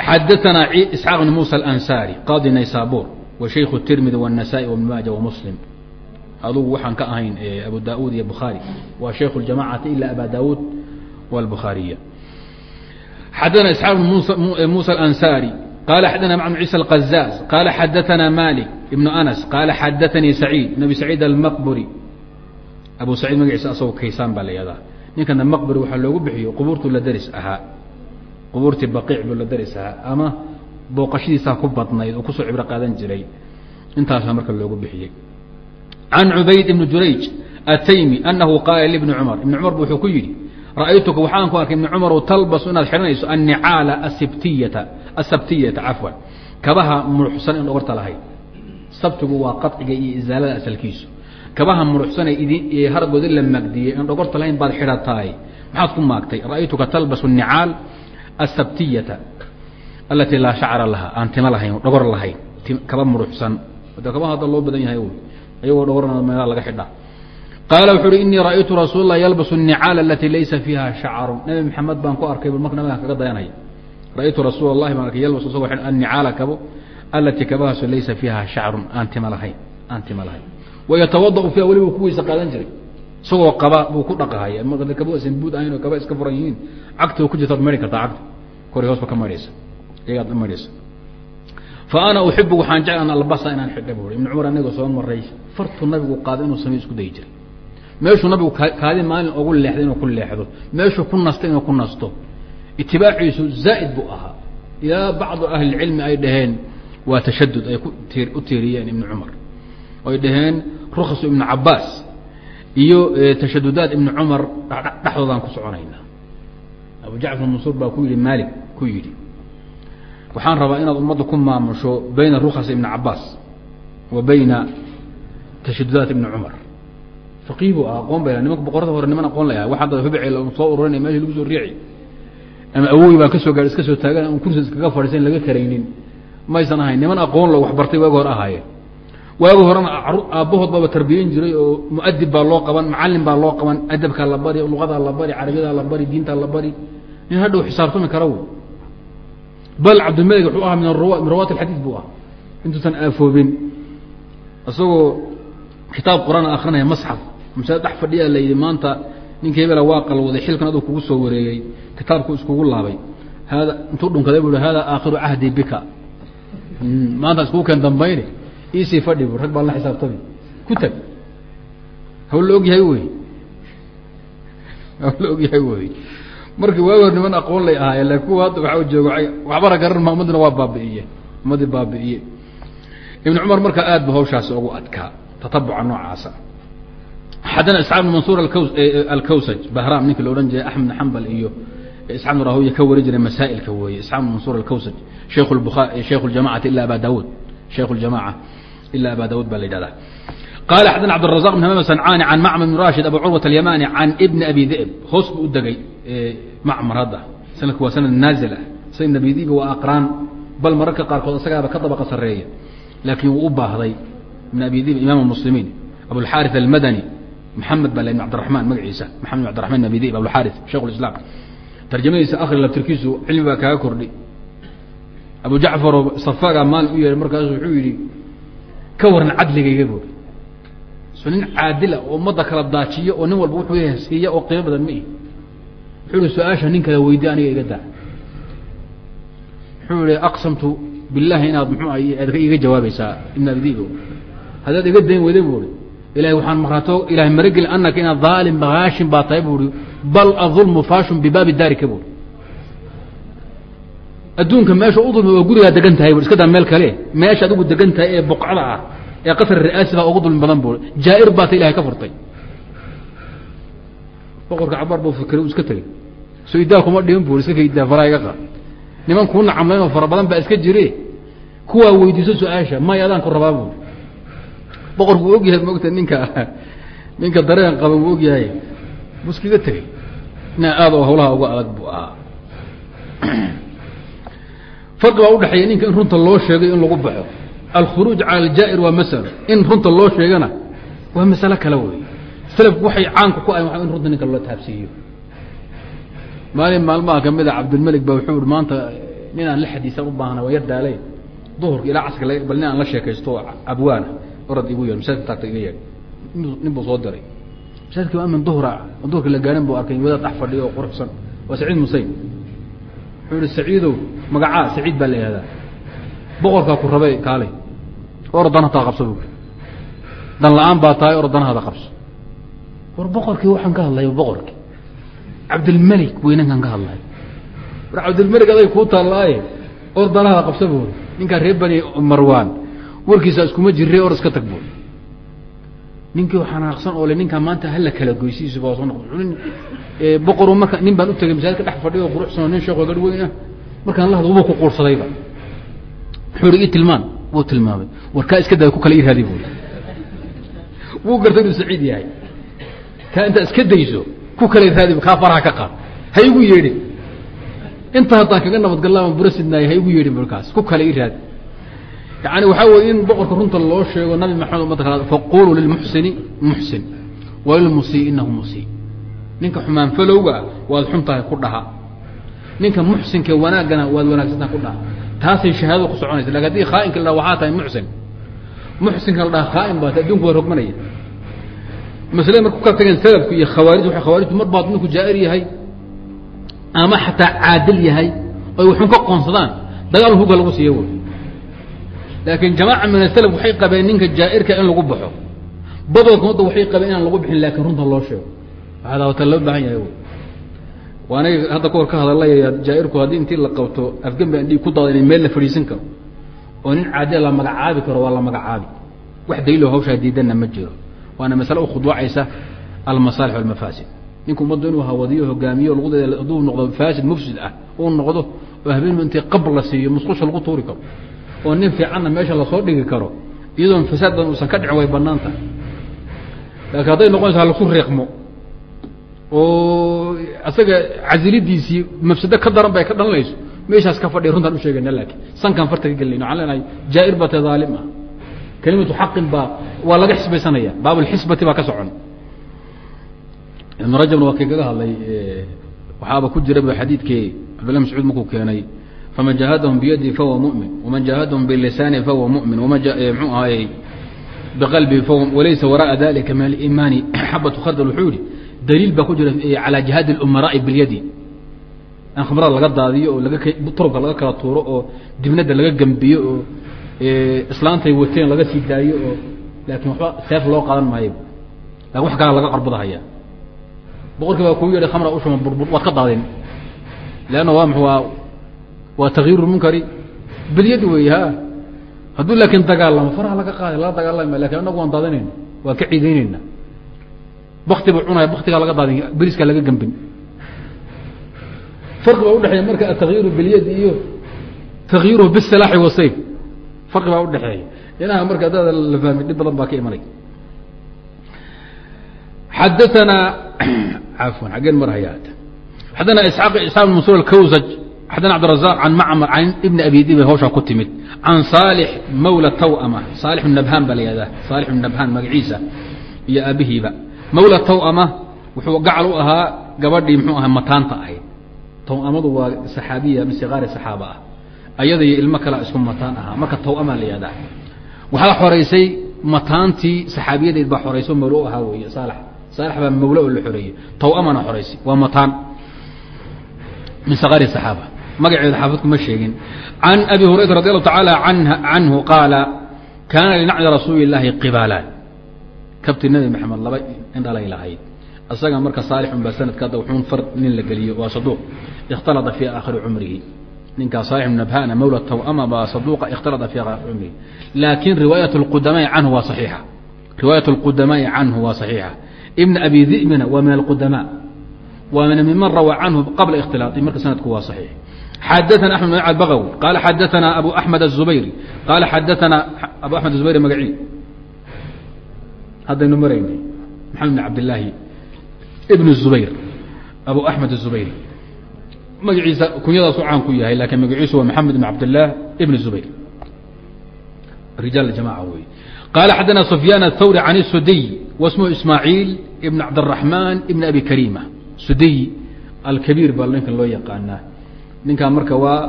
Xadaana isxaaq bn musa alansaari qaadi naysabur وشhيk التirmidي والنسائي وبن maaجة وmسلم adugu waxaan ka ahayn abu daud iyo bخarي waa شhayk الجamاعaةi ilا abا daud والbخاriية xadثna اسحاq موسى الأنsاrي qال xadثna mع بن عيسى القزاز qال xadثna مالك بن أنس qال xadثnii سعيid نبي سعيid المqبري abu سعيid magaciisa asagoo kaysaan baa la yahdaa ninkana mqbri waxaa loogu bixiyo qubuurtu la deris ahaa qubuurtii baqiic buu la deris ahaa ama booqashadiisaa ku badnayd oo ku soo cibro qaadan jiray. Intaasaa marka loogu bixiyey. Can cubayd ibni jurayj ataymi anahu qaala libni cumar ibni cumar bu wuxuu ku yidhi ra'aytuka waxaan ku arkay ibni cumaru talbasu inaad xidhanayso annicaala asibtiyata asabtiyata cafwan. Kabaha muruxsan in dhogorta lahayd sabtigu waa qaciga iyo isaalada asalkiisu. Kabaha muruxsane idin hargoodi la magdiyey in dhogorta lahayn baad xidhataay maxaad ku maagtay ra'aytuka talbasu nicaal asabtiyata alati laa shacra laha aan tima lahayn dhogor lahayn kaba muruxsan de kaba hadda loo badan yahay ayagoo dhogorna meelaa laga xidha qaala wuxu uhi inii ra'aytu rasuul lah yalbasu الnicaal alati laysa fiiha shacru nabi maxamed baan ku arkay marka nabigan kaga dayanaya ra'aytu rasuul اllahi baan arkay yalbasu isagoo xidhan annicaala kabo alati kabahaaso laysa fiiha shacrun aan tima lahayn aan tima lahayn wayatawadau fiiha weliba kuwiisa qaadan jiray isagoo qaba buu ku dhaqahaya kaba san buud ahayn oo kaba iska furan yihiin cagta ku jirta ad mari kartaa cagta kori hoos ba ka maraysa iyagaad maraysa fa ana uxibu waxaan jecl an albasa inaan xidha buui ibn cumar anaga soo maray fartuu nabigu qaado inuu samey isku dayi jiray. Meeshuu nabigu kaadi maalin ugu leexday inuu ku leexdo. Meeshuu ku nastay inuu ku nasto. Itibaaciisu zaa'id buu ahaa. Ilaa bacdu ahlilcilmi ay dhaheen waa tashadud ay u tiiriyeen ibni cumar. Ay dhaheen rukhasu ibnu cabaas iyo tashadudaad ibni cumar dhexdoodaan ku soconayna abu jacfar mansuur baa ku yidhi maalik ku yidhi waxaan rabaa inaad ummadda ku maamusho bayna rukhas ibni cabaas wa bayna tashadudaat ibni cumar. Faqiih buu ah aqoon bay nimanka boqorada hore niman aqoon la yahay wax hadda hubci soo ururinay meshi lagu soo riici ama awogi baan ka soo iska soo taagan aan kursi iskaga fadhiisan laga karaynin. Maysan ahayn. Niman aqoon la waxbartay waagi hore ahaayeen waagi horena aabbahood baaba tarbiyeyn jiray oo muadib baa loo qaban macalin baa loo qaban adabkaa la bari luqadaa la bari carabiyadaa la bari diintaa la bari. Nin hadhow xisaabtami kara bal cabdilmalik wuxuu ahaa min rawaat alxadiid buu ah intuusan aafoobin. Isagoo kitaab qur'aan akrinaya masxaf masale dhex fadhiyaa la yidhi maanta ninka hebela waa qalwaday xilkan aduu kugu soo wareegay kitaabku iskugu laabay. Hada intuu dhunkaday bu hada aakhiru cahdi bika. Maanta iskuu keen dambayne iisii fadhi bu rag baan la xisaabtami. Ku tag. Hawl la og wey. Hawl la og wey marka waagi hor niman aqoon lay ahaayeen laakiin kuwa hadda waxa joogo waxbana garan ma ummadina waa baabi'iye ummadii baabi'iye. Ibn cumar marka aad bu hawshaasi ugu adkaa tatabuca noocaasa. Xadana isxaaq bn mansuur alkawsaj bahram ninki la odhan jiray axmed bn xambal iyo isxaaq bn rahoya ka wari jiray masaa'ilka weeye isxaaq bn mansuur alkawsaj sheikh lbuha sheikh ljamacati ila aba daawud sheikh ljamaca ila aba daawud baa la yidhahdaa qaala xadana cabdirazaq bn hamaam sancaani can macmar bn rashid abu curwat alyamani can ibni abi dib hoos buu u degay macmar hadda sanadku waa sanad naazil ah sa ibn abi dib waa aqraan bal mararka qaarkood isagaaba ka dabaqa sareeya laakiin wuu u baahday ibn abi dib imaam muslimiin abulxaari almadani maxamed bal ibn cabdiraxmaan magaciisa maxamed bn cabdiraman ibn abi dib abulxaari shaikh lislaam tarjamadiisa akri laftirkiisu cilmi baa kaaga kordhi abu jacfaroo safaga maalin u yeehay markaasu wuxuu yidhi ka waran cadligayga buuri so nin caadila oo ummadda kala daajiyo oo nin walba wuxuu siiya oo qiimo badan ma ihi. Wuxuu ihi su'aasha nin kala weydiye aniga iga daa. Wuxuu ihi aqsamtu billahi inaad muxuu aad iga jawaabaysaa ibn abdibo haddaad iga dayn weyda buuri ilahay waxaan maraato ilahay marageli anaka inaad dhaalim haashin baa tahay buuri bal adulmu faashun bibaabi daarika buuri adduunka meesha u dulmi waa gurigaa degan tahay bui iska daa meel kale. Meesha adigu degan tahay ee boqcada ah ee qasr ri'aasi baa ugu dulmi badan buuri jaa-ir baa ta ilahay ka furtay. Boqorka cabaar buu fikray uu iska tegey. So idaa kuma dhiman buuri iska kaidaa faraa iga qaad. Niman kuu nacamlayn oo fara badan baa iska jire kuwaa weydiiso su'aasha may adaan ku rabaa? buuri boqorku wuu ogyahay maogta ninka ninka dareen qaba wuu ogyahay. Buu iskaga tegey. Ina aad oo hawlaha uga adag buu ahaa. Farqi baa udhexeeya ninka in runta loo sheegay in lagu baxo alkhuruuj cala aljaa'ir waa masalo. In runta loo sheegana waa masalo kale wey salafku waxay caanka ku ahayn in runta ninka loo taabsiiyo. Maalin maalmaha ka mid a cabdilmelig ba wuxuu i maanta ninaan la xadiisan u baahna waa yar daalay duhurka ilaa casrka bal nin aan la sheekaysto abwaana orad igu yeer masaajidka taagta iga yeer nin buu soo diray masaajidka waa amin duhra duhurka la gaarin buu arkay wadaad dhex fadhiyo oo quruxsan. Waa saciid musayn wuxuu ihi saciidow magacaa saciid baa la ihahdaa boqorkaa ku rabay kaalay or danhataa qabso bu dan la'aan baa tahay or danahada qabso. War boqorkii waxaan ka hadlay boqorkii. Cabdilmelik weynankan ka hadlay. War cabdilmelik aday kuu taallaaye or danahada qabso buuri ninkaa reer bani marwaan warkiisa iskuma jirre or iska tag buuri ninkii xanaaqsan oo le ninkaa maanta hala kala goysiisu baa soo noqda boqoru marka nin baan u tegay masaajidka dhex quruxsan oo nin sheekoo gadh weyn ah markaan la hadlo wuu ku quursadayba. Wuxuu i tilmaan wuu tilmaamay. War kaa iska daa ku kala ii raadi buuri wuu gartay inuu saciid yahay. Kaa intaad iska dayso ku kala raadi kaa faraha ka qaad. Ha igu yeedhin inta haddaan kaga nabadgallaaban burasidnaay ha igu yeedhin markaas ku kala ii raadi. Yani waxaa weye in boqorka runta loo sheego nabi maxamed umada kala faquluu lilmuxsini muxsin walilmusii inahu musii ninka xumaan falowga waad xun tahay ku dhaha. Ninka muxsinka wanaaggana waad wanaagsantahay ku dhaha taasay shahaadada ku soconaysa laakiin haddii khaainka la waxaa tahay muxsin muxsinka la dhaha khaain baa ta adduunku waa rogmanaya maslada marka ku kala tageen salafku iyo khawaarij waa khawaarijtu mar baad ninku jaa'ir yahay ama xataa caadil yahay oy waxun ka qoonsadaan dagaal huga lagu siiyo wey laakiin jamaaca min asalaf waxay qabeen ninka jaa'irka in lagu baxo. Badalka ummadda waxay qabeen inaan lagu bixin laakiin runta loo sheego. Waxaada wata loo baahan yahay waanay hadda kahor ka hadalaya jaairku haddii intii la qabto afgembi aan dhiig ku dada in meel la fadhiisan karo. Oo nin caadila la magacaabi karo waa la magacaabi. Wax daliilo hawshaa diidanna ma jiro. Waana masale u khudwacaysa almasaalix walmafaasid. Ninku ummaddu inuu hawadiyo hogaamiyo lagudeeda hadduu noqdo faasid mufsid ah uu noqdo oo habeenba intii qab la siiyo musqusha lagu tuuri karo oo nin fiicanna meesha la soo dhigi karo iyadoon fasaad badan uusan ka dhicin way bannaan tahay laakiin hadday noqonayso halaku riiqmo oo asaga casilidiisii mafsado ka daran bay ka dhalanayso meeshaas ka fadhiya runtaan usheegayna laakiin. Sankaan farta ka gelinayno waxaan leenahay jaa'ir baa tae dhaalim ah. Kelimatu xaqin baa waa laga xisbaysanaya. Baabulxisbati baa ka socon. Ibnu rajabna waa kii kaga hadlay waxaaba ku jira xadiidkii cabdillah mascuud markuu keenay faman jahadahum biyadihi fahuwa mumin waman jahadahum bilisaanihi fahuwa mumin waman mxuu ahaayey biqalbihi fahuwa walaysa wara'a dalika min aliimaani xabatu khardal wuxuu yihi daliil baa ku jira calaa jihaad اlumaraai bilyadi. In khimrada laga daadiyo oo lagaturubka laga kala tuuro oo dibnada laga gembiyo oo islaantay wateen laga sii daayo oo laakiin waxba seef loo qaadan maayo. Lakin wax kalaa laga qarbadahaya. Boqorkii baa kuu yeedhay khamra ushuma burbur waad ka daadin. Leanna waa maxuaa waa takyiiru munkari. Bilyad wey ha hadduu laakiin dagaalamo faraha laga qaaday lala dagaalama laakiin annagu waan daadinayna waan ka ciidaynayna bakti buu cunaya baktigaa laga daadin beriskaa laga gembin farqi baa udhexeeya marka atakyiru bilyad iyo takyiruhu bisilaaxi wasayf farqi baa udhexeeya inaha marka adaada la fahmi dhib badan baa ka imanay. Xadaanaa afwan xaggeen marhaya xadana isxaaq isxaaq bn mansur alkawsaj xadana cabdirazaq can macmar can ibni abi dibi hawshaa ku timid. Can saalix mawla tawama saalix nabhaan baa la yihahdaa saalix nabhaan magaciisa iyo aabihiiba mawla tawama wuxuu gacal u ahaa gabadhii muxuu ahaa mataanta ahayd. Tawamadu waa saxaabiya min sikaari saxaaba ah. Ayada iyo ilmo kale isku mataan ahaa. Marka tawama la yihahdaa waxaa xoraysay mataantii saxaabiyadeed baa xorayso mawlo u ahaa wey saalax saalax baa mawlo oo la xoreeyey. Tawamana xoraysay waa mataan. Min sakaari saxaaba. Magaceeda xaafidku ma sheegin. Can abi hurayra radi allahu tacaala canhu qaala kaana linacdi rasuuli illaahi qibaalaan kabti nabi maxamed laba indhalay lahayd isaga marka saalixun baa sanadka hadda wuxuun far nin la geliyey waa saduuq. Ikhtalada fii aakhiri cumrihi. Ninkaas saalix nabhana mawla tawama baa saduuqa ikhtalada fii aakhiri cumrihi. Laakiin riwaayat lqudamaai canhu waa saxiixa. Riwaayat lqudamaai canhu waa saxiixa. Ibn abi dimina waa min alqudamaa waana miman rawaa canhu qabla ikhtilaai marka sanadku waa saxiix. Xadaana axmed bn bagawi qaala xadaana abu axmed azubayri qaala xadaana abu axmed azubayri magaci haddaynu maraynay maxamed بn cabdالlaahi ibn الزubayr abu aحmed الزubayr magaciisa kunyadaasu caan ku yahay lakin magaciisu waa maxamed بn cabdالlah ibn الزubayr rijaal jamaca wey qala xadana sufyaan الthawri can الsudiy wasmhu ismaaعiil ibn cabdالرaحman ibn abi karima sudiy alkabiir baa ninkan loo yaqaanaa ninkan marka waa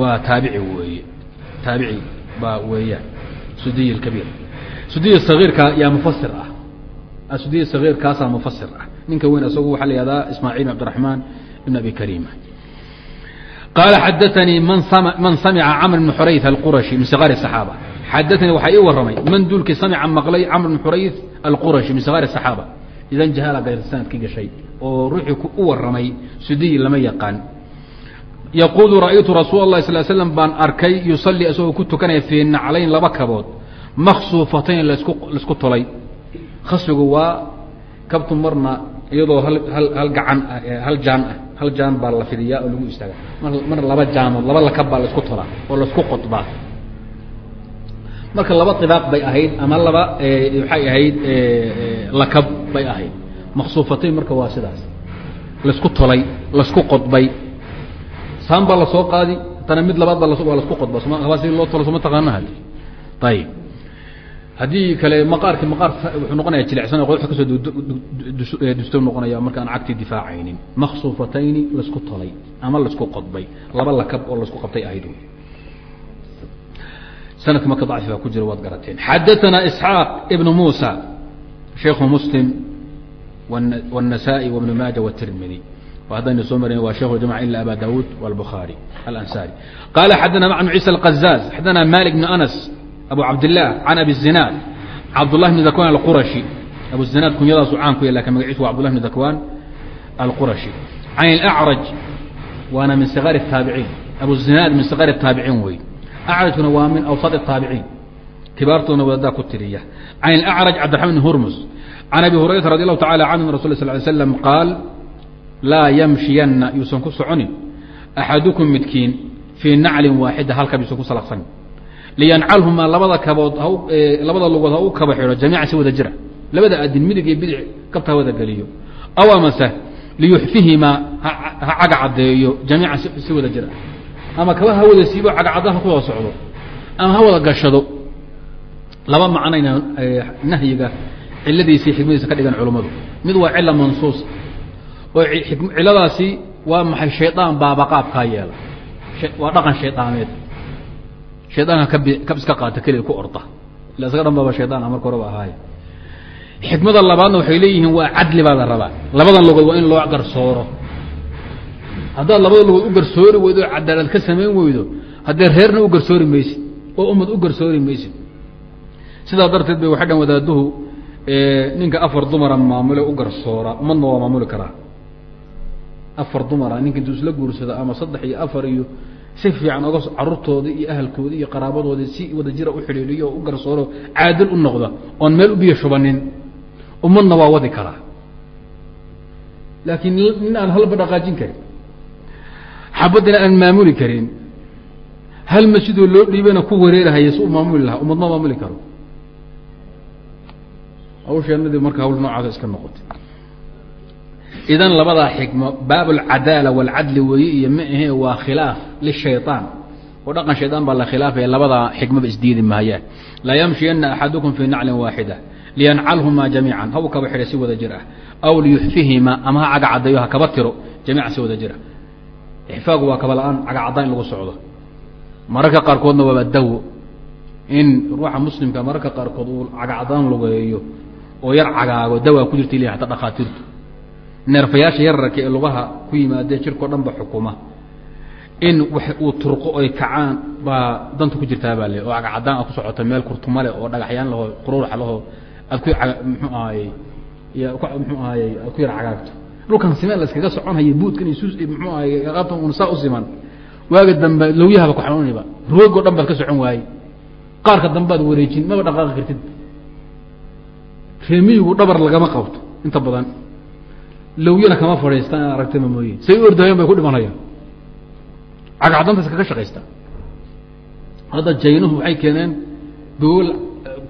waa taabici weeye taabici baa weeyaan sudiy alkabiir sudiya sagiirka yaa mufasir ah. ah Asudiya sagiir kaasaa mufasir ah. Ninka weyn isagu waxaa la ismaaciil bn abdiraxmaan ibn abi karima qaala xadaanii man samica camr bn xurayth alqurashi. Min sikaar saxaaba. Xadaanii waxaa ii waramay man duulkii samica maqlay camr bn xurayth alqurashi. Min sikaar saxaaba. Idan jahaala gasanadkii gashay oo ruuxii u waramay sudiyi lama yaqaan. Yaquulu ra'aytu rasuula اlahi sal slam baan arkay yusalii isagoo ku tukanaya fii naclayn laba kabood maksuufatayn lasku tolay. Khasfigu waa kabtu marna iyadoo hal hal gacan hal jaan ah hal jaan baa la fidiyaa oo lagu istaaga. Marna laba jaamood laba lakab baa la isku tolaa oo la isku qodbaa marka laba ibaaq bay ahayd ama laba waxay ahayd lakab bay ahayd. Maksuufatayn marka waa sidaas. Laisku tolay la isku qodbay saan baa la soo qaadi tana mid labaad baa waa lasku qodba haba si loo tolo soma taqaana hadi ayib haddii kale maqaarki maqaar wuxuu noqonaya jilecsan qodax kasoo dusto noqonaya marka aan cagtii difaacaynin maksuufatayni laisku tolay ama laisku qodbay laba lakab oo laisku qabtay ahayd sanadka marka dacfi baa ku jira waad garateen xadaثana isxaaq ibn musa shaykhu muslim والنسائي وبن maaجة والتrmdي haddaynu soo marayn waa shekh جمع ilا abا dاud والbخاري الأنsاري قال xadna mع بن عيسى القزاز xadna مالك بن أنس abu cabdilah an abi zinaad cabdulahi bn dakwaan aqurashi abu zinaad kunyadaasu caan ku ya laakiin magaciisu wa abdulahi bn dakwaan alqurashi. An acraj waana min sikaar taabiciin abu zinaad min sikaar taabiciin wey. Acrajkuna waa min awsaad taabiciin kibaartoodna wadadaa ku tiriya. An acraj cabdiraman hurmus an abi hurayraa radi alahu taala canhu rasul sal ly slam qaal laa yamshiyana yuusan ku soconin axadukum midkiin fii naclin waaxida halkab yuusan ku salaqsanin liyancalhumaa labada kabood labada lugood ha u kaba xidho jamiican si wada jira. Labada adin midig iyo bidic kabta ha wada geliyo. Aw amase liyuxfihimaa ha caga caddeeyo jamiican si wada jira. Ama kaba ha wada siibo cagacadda ha ku wada socdo. Ama ha wada gashado. Laba macnayna nahyiga ciladiisii xikmadiisa ka dhigan culummadu mid waa cila mansuus oo ciladaasi waa maxay shaydaan baabaqaabkaa yeela. Waa dhaqan shaydaameed shaydaanka kab iska qaata keliga ku orda ila isaga dhan baaba shaydaana marka horeba ahaay xikmada labaadna waxay leeyihiin waa cadli baa la rabaa. Labadan logood waa in loo garsooro. Haddaad labada lugood u garsoori weydo o cadaalad ka samayn weydo haddee reerna u garsoori maysid oo ummad u garsoori maysid. Sidaa darteed bay waxay dhan wadaaduhu ninka afar dumara maamule u garsoora ummadna waa maamuli karaa. Afar dumara ninka intuu isla guursado ama saddex iyo afar iyo si fiican oga caruurtoodii iyo ahalkoodii iyo qaraabadoodii si wada jira u xidhiidhiyo u garsooro caadil u noqda oon meel u biyo shubanin ummadna waa wadi karaa. Laakiin nin aan halba dhaqaajin karin xabadina aan maamuli karin hal masjidoo loo dhiibana ku wareerahaya si u maamuli lahaa ummad ma maamuli karo. Hawsheenadii marka hawl noocaasa iska noqotay idan labadaa xikmo baab alcadaala waalcadli weeye iyo ma ahe waa khilaaf lishayطaan oo dhaqan shaydaan baa la khilaafaya labadaa xikmaba isdiidi mahayaan laa yamshiyana axadukum fii naclin waaxida liyancalhumaa jamiican. Haw kaba xidhay si wada jir ah aw liyuxfihimaa ama ha caga ha kaba tiro jamiican si wada jir ah ixfaagu waa kaba la'aan caga in lagu socdo. Mararka qaarkoodna waaba dawo. In ruuxa muslimka mararka qaarkood uu caga lugeeyo oo yar cagaago dawaa ku jirta ilay hata dhakhaatiirtu neerfayaasha yararka ee lugaha ku yimaadee jirkao dhan ba xukuma. In wax uu turqo oy kacaan baa danta ku jirtaa baa le oo caga caddaan aad ku socota meel kurtuma leh oo dhagaxyaan laho quruurax laho aad ku mxuu ahayey mxuu ahayey aad ku yar cagaagto dhulkan simeen la iskaga soconhaya buudkan mxuu ahayy qaabtan un saa u siman. Waaga dambe lowyahaba ku xanuunayba roogoo dhan baad ka socon waayey. Qaarka dambaad wareejin maba dhaqaaqi kartid. Reemiyigu dhabar lagama qabto inta badan lowyana kama fadhiistaan in aragtama mooye. Say u ordahayaan bay ku dhimanayaan. Cagacdanta iskaga shaqaysta. Hadda jaynuhu waxay keeneen gogol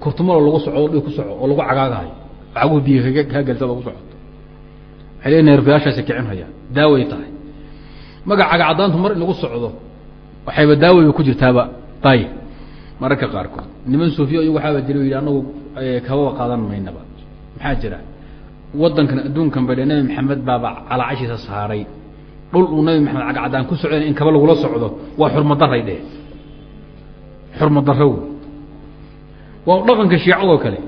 kurtumalo lagu soco dhi ku soco oo lagu cagaagahayo. Caguhu biyo kaa gelsa lagu socoto waxay le neerfayaashaasi kicin daaway tahay. Magac cagacadaantu mar in lagu socdo waxayba daawayba ku jirtaaba. Tay mararka qaarkood niman suufiya iyagu waxaaba jira yidhi anagu kababa qaadan maynaba. Maxaa jira waddankan adduunkan bay dhe nebi maxamed baaba calaacashiisa saaray. Dhul uu nabi maxamed cagacadaan ku socon in kaba lagula socdo waa xurmadaray dheh xurmadaro waa dhaqanka shiicadoo kale.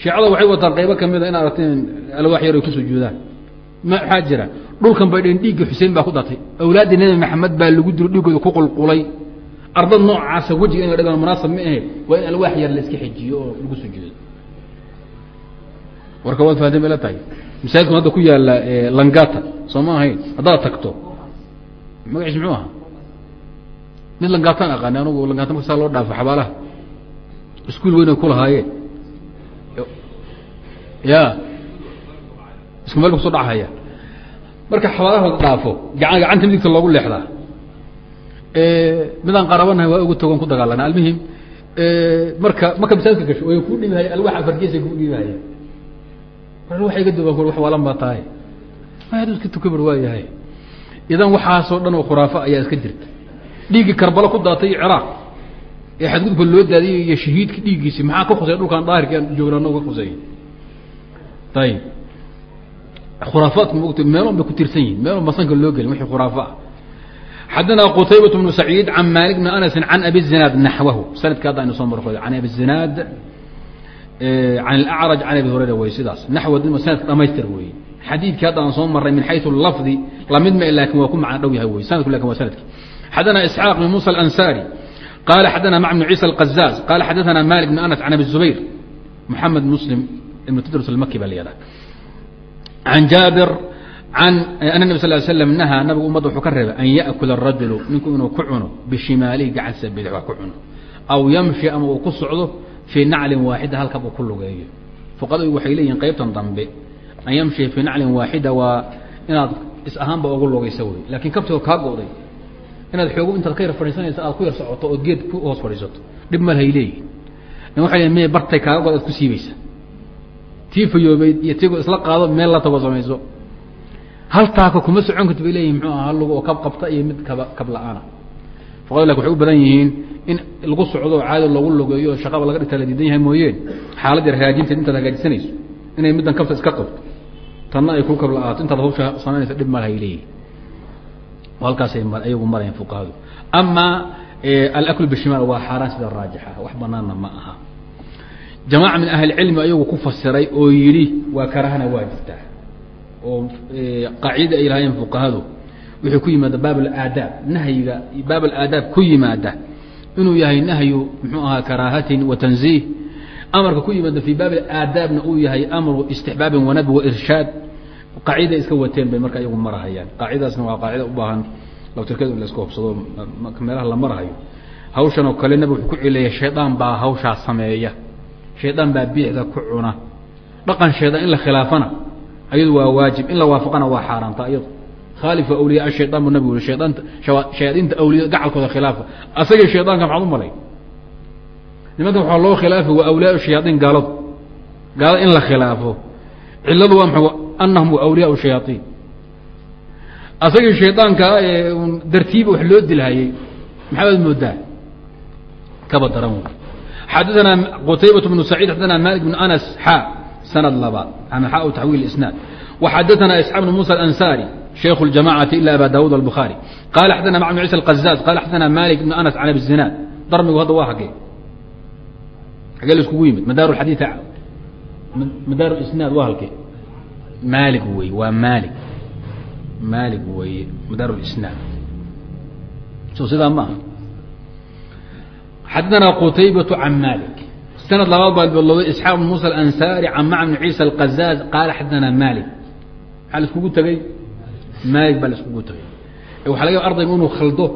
Shiicada waxay wataan qaybo kamida in aragteen alwaax yar ku sujuudaan maxaa jira dhulkan bay dheen dhiigga xuseen baa ku datay. Awlaaddii nebi maxamed baa lagu dilo dhiiggooda ku qulqulay. Ardad noocaasa wejiga in la dhigano munaasab ma ahe waa in alwaax yar la iska xejiyo oo lagu sujuudo warka waad fahanteen bay la tahay. Masaajidkan hadda ku yaalla langata soo ma ahayn? Haddaad tagto magaciis muxuu ahaa? Mid langataan aqaani anugu langata marka saa loo dhaafo xabaalaha iskuul weyn ay ku lahaayeen. Ya isku meel ba kuso dhachaya marka xabaalaha la dhaafo gacan gacanta midigta loogu leexdaa. Midaan qarabanahay waa ugu togan ku dagaalana. Almuhim marka marka masaajidka gasho way ku dhibihaya alwax afargeesay ku dhibihaya wa iga duba waalan baa tahay ad iska tuka bar waayahay idan waxaasoo dhan oo khuraafo ayaa iska jirta. Dhiiggii karbalo ku daatay iyo ciraaq. Ee xadgudubka loo daadiyay iyo shahiidkii dhiiggiisii maxaa ka khuseya dhulkaan daahirka aan joogna annago ka khuseeyay ayib khuraafaadku maogta meelon bay ku tiirsan yihiin meelon masanka loo gelin wixii khuraafa ah. Xaddanaa qutaybatu bnu saciid can maalik bni anasin can abi zinaad naxwahu. Sanadka hadda aynu soo markood can abi zinaad can acraj can abi hurayra wey sidaas naxw sanadka dhamaystir wey xadiidkii hadda aan soo marray min xayu lafdi la mid ma laakiin waa ku macno dhow yahay wey sanadku laakiin waa sanadki xadana isxaaq bn musa alansaari qaala xadana mac bn ciisa alqazaaz qaala xadaana malik bn anas can abi zubayr muxamed muslim ibn tadrus almaki baa layihahda can jaabir an ana nab sal slam nahaa nabigu ummadda wuxuu ka reebay an yaakula rajulu ninku inuu ku cuno bishimaalihi gacantiisa bidix wax ku cuno aw yamshi ama uu ku socdo fii naclin waaxida halkab uu ku lugeeyo. Fuqadadu waxay leeyihiin qaybtan dambe an yamshi fii naclin waaxida waa inaad is ahaanba ugu lugaysa wey laakiin kabtioo kaa go'day inaad xoogo intaad ka yar fadhiisanaysa aad ku yar socoto ood geed ku hoos fadhiisato dhib malhay leeyihiin waxay leeyiin me bartay kaaga god aad ku siibaysa tii fayoobeyd iyo tigo isla qaado meel la tago samayso. Hal kuma socon karti bay leeyihiin mxuu aha lugo oo kab qabta iyo mid kaba kab la'aana. Lakin waxay u badan yihiin in lagu socdo caado lagu lugeeyo oo shaqaba laga dhigta la diidan yahay mooyeen. Xaalad yar hagaajinteed intaad hagaajisanayso inay middan kabta iska qabto. Tanna ay ku kab la-aato. Intaad hawsha samaynaysa dhib malahay leeyihiin halkaasay ayagu marayaan fuqahadu. Ama alakl bishimaal waa xaaraan sida raajixa. Wax banaanna ma aha. Jamaaca min ahli cilmi ayagu ku fasiray oo yidhi waa karahana waa jirtaa oo qaacidada ay lahaayeen fuqahadu. Wixii ku yimaada baab alaadaab nahyiga baab alaadaab ku yimaada inuu yahay nahyu muxuu ahaa karaahatin wa tanziih. Amarka ku yimaada fii baab alaadaabna uu yahay amru istixbaabin wanadb wa irshaad. Qaacida iska wateen bay marka iyagu marahayaan. Qaacidaasna waa qaacida u baahan. Laftirkeedu in la iska hubsado meelaha la marahayo hawshan oo kale nabig wuxuu ku celeeyay shaydaan baa hawshaa sameeya. Shaydaan baa biixda ku cuna. Dhaqan shaydaan in la khilaafana ayadu waa waajib in la waafaqana waa xaaraanta iyadu khaalifa awliyaa shayaan bu nabigu yii aanta shayaadiinta awliya gacalkooda khilaafka asagii shaydaanka maxaad u maray nimanka waxaa loo khilaafay waa awliyaa shayaaiin gaaladu gaalada in la khilaafo. Ciladu waa maa anahum wa awliyaa shayaaiin asagii shaydaanka dartiiba wax loo dilhayay maxaad moodaa. Kaba daran xadaanaa qutaybatu bnu saciid xadaanaa malik bn anas xa sanad labaad ama xa u taxwiil isnaad. Waxadaanaa isxaaq bn muusa aansari شhيk الجamاعaةi ilا aba dawud الbخarي qala xadana mع بن عيسى القزاز qala xadana malik بن anas can abi الزinaad darmigu hadda waa hagee hagee la iskugu yimid madaar xadيiث madaar isnaad waa halkee malig wey waa malig malig weeye madaar isnaad so sidaa ma aha xadana qtaybaة can malik sanad labaad baa bilowday isxaaq bn muسى الأnsarي can mع بn ciisa الqazaaz qaala xadana malik maxaa la iskugu tegey maalig baa la iskugu tagay. Waxa laga ya ardaygu inuu khaldo.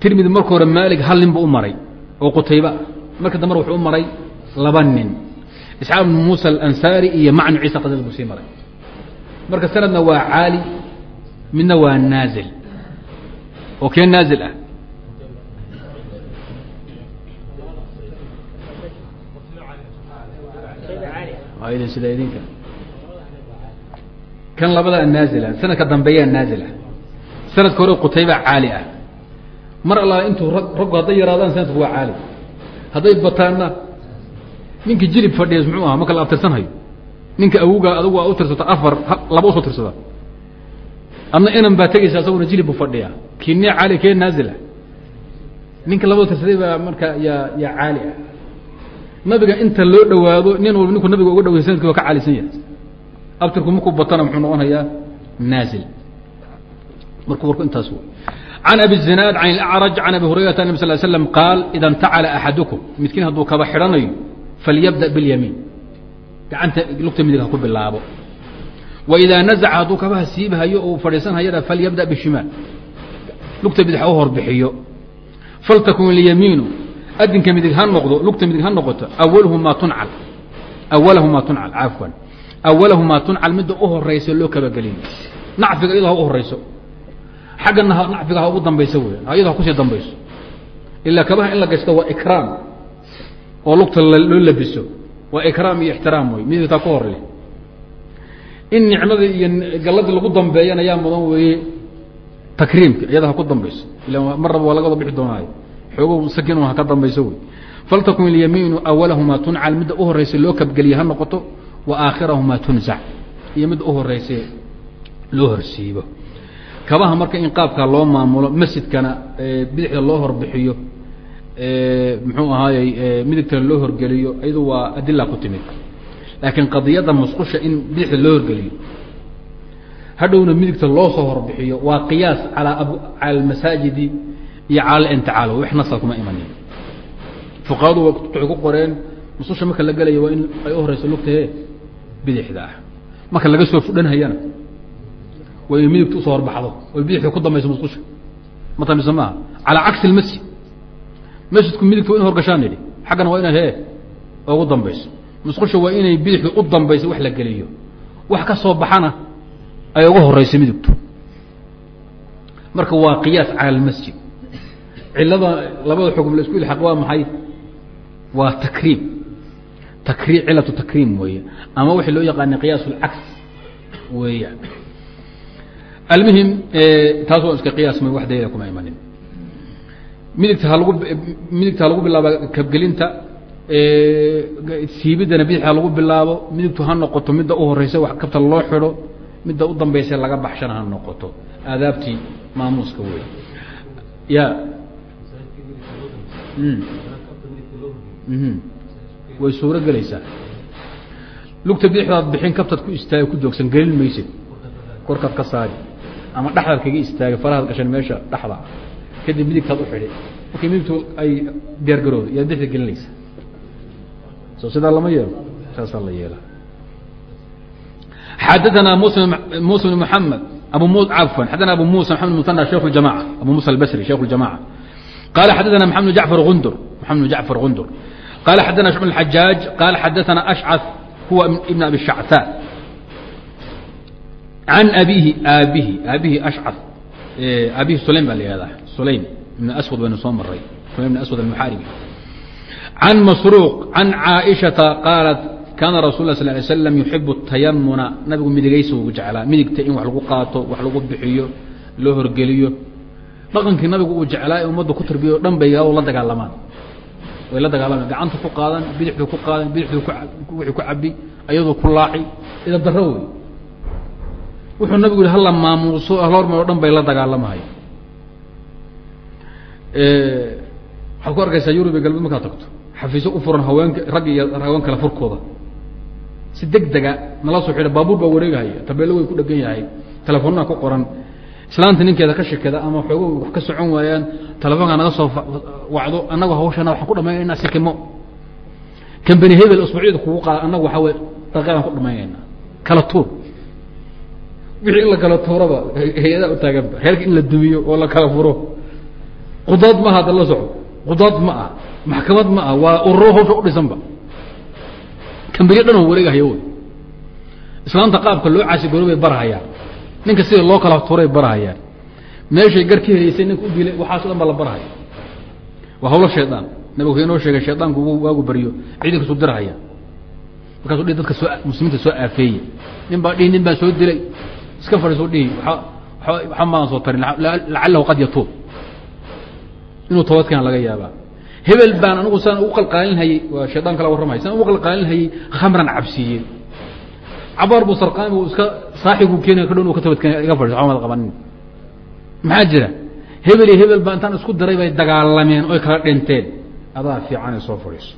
Tirmidi marka hore maalig hal nin bu u maray oo qutayba. Marka dambe wuxuu u maray laba nin. Isxaaq ibn muusa alansaari iyo macnu ciisa qadad buu sii maray. Marka sanadna waa caali midna waa naazil. Oo kee naazil ah? Sida idinka kan labadaa naazila sanadka dambeeyaa naazil ah sanadka hore qutayba caali ah. Mar alla intuu rag raggu hadday yaraadaan sanadku waa caali. Hadday bataanna ninka jilib fadhiya muxuu aha marka la abtirsanhayo. Ninka awugaa adugu aa u tirsata afar laba u soo tirsada. Adna inan baa tegaysa asaguna jilib bu fadhiya kii nee caali kee naazila ninka labada tirsaday baa marka yaa yaa caali ah. Nabiga inta loo dhawaado nin walba ninku nabiga uga dhaway sanadki waa ka caalisan yahay abtirku markuu batana muxuu noqonayaa naazil. Marku warku intaas can abi zinaad can ilacraj can abi hurayrata nabi sal slam qaal ida intacala axadukum midkiin hadduu kaba xidhanayo falyabda biاlyamiin gacanta lugta midig ha ku bilaabo. Wa idaa nazaca hadduu kabaha siibhayo ou fadhiisanhayana falyabda bishimaal. Lugta bidix u horbixiyo. Faltakun lyamiinu adinka midig ha noqdo lugta midig ha noqoto awalhumaa tuncal awalahumaa tuncal cafwan awalahumaa tuncal midda u horaysa loo kabageliyo nacfiga iyado ha u horayso xaggana nacfiga ha ugu dambayso wey iyado ha ku sii dambayso. Ilaa kabaha in la gashto waa ikraam oo lugta loo labiso. Waa ikraam iyo ixtiraam wey midigtaa ku horey in nicmada iyo galladii lagu dambeeyana yaa mudan weeye takriimka iyada ha ku dambayso. Ila mar raba waa laga wada bixi doonaayo. Xoogo sakin ha ka dambayso wey faltakun ilyamiinu awalahumaa tuncal midda u horaysa loo kabgeliye ha noqoto wa aakhirahumaa tunzac iyo midda u horaysa loo horsiibo. Kabaha marka in qaabkaa loo maamulo masjidkana bidixda loo horbixiyo muxuu ahaayey midigtana loo horgeliyo iyadu waa adila ku timid. Laakiin qadiyadda musqusha in bidixda loo horgeliyo hadhowna midigta loo soo horbixiyo waa qiyaas alaa cala almasaajidi iyo cala inticaal wax nasa kuma imanin. Fuqahadu waxay ku qoreen musqusha marka la gelayo waa in ay u horeyso lugtahe bidixda ah. Marka laga soo fudhanhayana waa inay midigta u soo horbaxdo oy bidixda ku dambayso musqusha. Matamisa maaha? Calaa cagsi lmasjid masjidku midigta wa in horgashaan nidhi. Xaggana waa ina hee ugu dambayso. Musqusha waa inay bidixda u dambayso wax la geliyo. Wax ka soo baxana ay uga horeyso midigtu marka waa qiyaas cala almasjid. Cilada labada xukm la isku ilxaq waa maxay? Waa takriim cilatu takriim weeye ama waxay loo yaqaana qiyaas اlcaks weeyaan almuhim taas waa iska qiyaas ma wax dayla kuma imanin. Midigta ha lagu midigta ha lagu bilaabo kabgelinta siibidana bidix ha lagu bilaabo midigtu ha noqoto midda u horeysa wax kabta loo xidho midda u dambaysa laga baxshana ha noqoto. Aadaabtii maamuuska wey ya way suuro gelaysaa lugta bidixdaad bixin kabtaad ku istaag ku joogsan gelin maysid korkaad ka saari ama dhexdaad kaga istaagay farahaad gashan meesha dhexda kadib midigtaad u xidhi markii midigtu ay diyaargaroodo iyaad bixda gelinaysa so sidaa lama yeelo saasaa la yeela xadaثna muسى muسى بن محamed abu cafan xadana abu muسى محamed مثنى شhيk الجamاعة abu muسى الbsrي شhيk الجamاعة qال xadثna محamed بن جعفر غندر محamed بن جعفر غندر qال xadثna شعب الحجاaج qال xadثna أشcث huwa بن أبي الشhعثاء عan أbيهi aabihi aabihi أشcث aabihi sulaym baa la yihahdaa sulaym iبn أswad baynu soo maray sulaym بن أswad المxaaribi عan masروq عan caaئشhaةa qاaلت kaana rasul la sl lay slam yuxibu tayamuna nabigu midigaysa ugu jeclaa midigta in wax lagu qaato wax lagu bixiyo loo horgeliyo dhaqankii nabigu uu jeclaa ee ummadda ku tarbiya o dhan bay la dagaalamaan way la dagaalamaan gacanta ku qaadan bidixdu ku qaadan bidixdu wixii ku cabi ayadoo ku laaci. Ida daro wey wuxuu nabigu yihi hala maamuuso ahlorma o dhan bay la dagaalamahay waxaad ku arkaysaa yurub iyo galbeed markaad tagto. Xafiisyo u furan haweenka rag iyo haween kale furkooda. Si deg dega nala soo xidha baabuur baa wareegahaya tabeelo way ku dhegan yahay telefoonaa ku qoran islaanta ninkeeda ka shekada ama xoogo wax ka socon waayaan telefoonkaa naga soo wacdo annagu hawshana waxaan ku dhamaynayna sikimo kambani hebel usbuucyada kugu qaada annagu waxaa wey daqiiqaan ku dhamaynaynaa kala tuur. Wixii in la kala tuuraba hay'adaa u taaganba reerka in la dumiyo oo la kala furo. Qudaad maaha hadda la soco. Qudaad ma ah maxkamad ma ah waa ururo hawsha u dhisanba kambaniyo dhan oo wareegahaya wy islaanta qaabka loo caasigooro bay barahayaan ninka sida loo kala turay barahayaan. Meeshay gar ka helaysay ninka u dilay waxaaso dhan baa la barahaya. Waa hawlo shaydaan nabigu inoo sheegay shaydaanku waagu baryo ciidankasuu dirahaya. Markaasuu dhihi dadka soo muslimiinta soo aafeeye nin baa dhihi nin baan soo dilay. Iska fadhiisuu dhihi waa waxa maadan soo tarin lacalahu qad yatuub. Inuu toobadkeena laga yaabaa. Hebel baan anigu saan ugu qalqaalinhayey waa shaydaan kala warramay saan ugu qalqaalinhayey khamran cabsiiyey cabaar buu sarqaami uu iska saaxibuu keenaya ka dhown uu ka tabadkeen iga fadhiso mada qabanin maxaa jira? Hebel iyo hebel baa intaan isku daray bay dagaalameen oy kala dhinteen. Adaa fiicanay soo fadhiiso.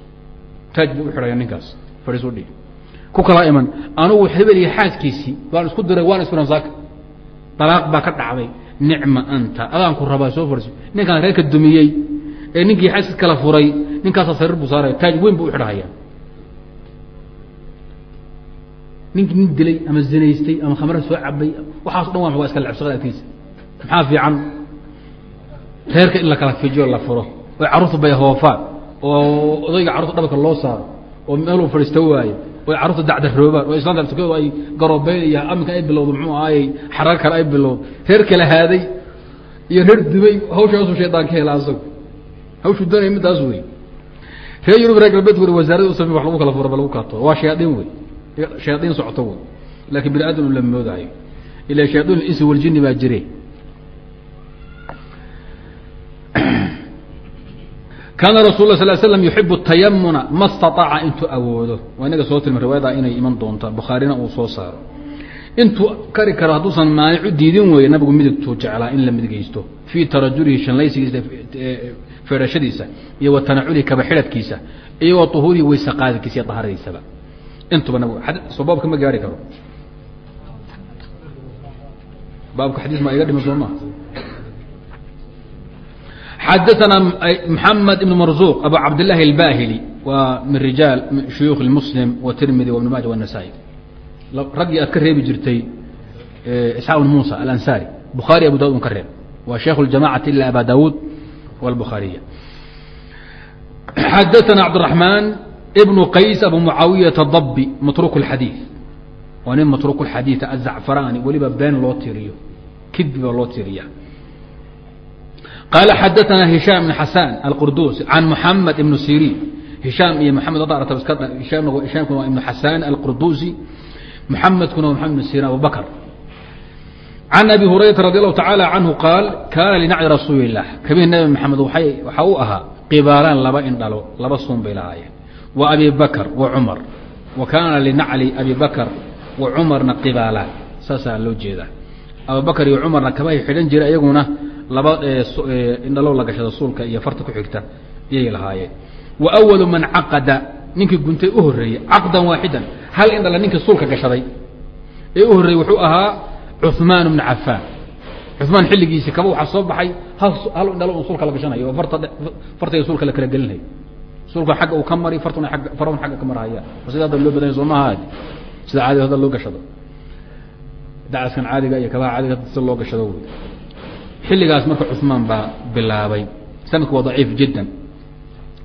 Taaj buu u xidhaya ninkaas. Fadhiisu dhig ku kala iman anugu hebel iyo xaaskiisii waan isku diray waan isfiran saaka dalaaq baa ka dhacday. Nicma anta adaan ku rabaa soo fadhiiso. Ninkaan reerka dumiyey ee ninkii xaaskiis kala furay ninkaasaa sariir buu saaraya. Taaj weyn buu u xidhahaya ninkii nin dilay ama zinaystay ama khamra soo cabay waxaaso dhan waa waa iska lacabsaqada agtiisa maxaa fiican? Reerka in la kala fijiyo la furo. Oy carruurta bay hoofaan. Oo odayga carruurta dhabarka loo saaro oo meeluu fadhiista waayo oy carruurta dacdaroobaan oo islaanta tukadu ay garoobeyn iyo aminkan ay bilowdo muxuu ahaayey xarar kale ay bilowdo. Reer kala haaday iyo reer dubay hawshaasu shaydaan ka hela asagu. Hawshuu doonaya midaas wey reer yurub reer galbeedku uri wasaaradda u samey wax lagu kala furo ba lagu kaato waa shayaadiin wey shayaadiin socoto wey laakiin bini aadam la moodayo ila shayaadiin insi waljini baa jire kaana rasul la sal slam yuxibu tayamuna ma staaaca intuu awoodo. Waa inaga soo tilma riwaayada inay iman doonta. Bukhaarina uu soo saaro. Intuu kari karo hadduusan maanic u diidin weeye nabigu midigtuu jeclaa in la midigaysto. Fii tarajulihi shanlaysigiisa feedhashadiisa iyo wa tanaculihi kaba xidhadkiisa iyo wa uhuurihi weyse qaadadkiisa iyo daharadiisaba intuba nabigu soo baabka ma gaari karo baabka xadiis ma iga dhiman soo maa xadaثna mحamed iبn marزuq abu cabdالlahi الbahili waa min rijaal shuyuukh mslim wtirmidi وبn maaja والنasaaئي raggii aad ka reebi jirtay isxaaq بn musa alansari bukhaari abu daud un ka reeb waa sheikh اjamacati ila aba dawud wاlbukhaariya xadaثna cabdالرaحman بn qays abu mucaawiyaةa dabi matruk الxadiiث waa nin matruk الxadiiث azacfarani weliba been loo tiriyo kidbi baa loo tiriya qال xadثna هiشhام بن حasان الqrduسي عan محamed iبن sirin هiشhaam iyo mحamed hishaamkuna waa iبن حasان الqrduسي محamedkuna waa محamed بن sirin abu bakr عan أbي هurayرaةa رadي الlahu taعalى عanهu qaal kaana لنacdi rasuuli الlah kabih nebi mxamed waxaa u ahaa qibaalaan laba indhalo laba suun bay lahaayeen wa abi bakr wa cmar wa kaana linacli abi bakr wa cumarna qibaalaan. Saasaa loo jeedaa. Abu bakr iyo cumarna kabahay xidhan jira iyaguna laba indhalow la gashada suulka iyo farta ku xigta iyay lahaayeen. Wa awalu man caqada ninkii guntay u horreeyey caqdan waaxidan hal indhala ninkii suulka gashaday. Ee u horreeyey wuxuu ahaa cuثmaan bnu cafaan. Cumaan xilligiisii kaba waxaa soo baxay hal hal indhalo un sulka la gashanayo oo farta fartaiyo sulka la kala gelinayo sulka xagga uu ka mari fartuna agga farun xagga ka marhaya sida hadda loo badanya soo maaha sida caadiga hadda loo gashado. Dacaskan caadiga iyo kabaha caadiga sida loo gashado xilligaas marka cumaan baa bilaabay. Sanadku waa daciif jiddan.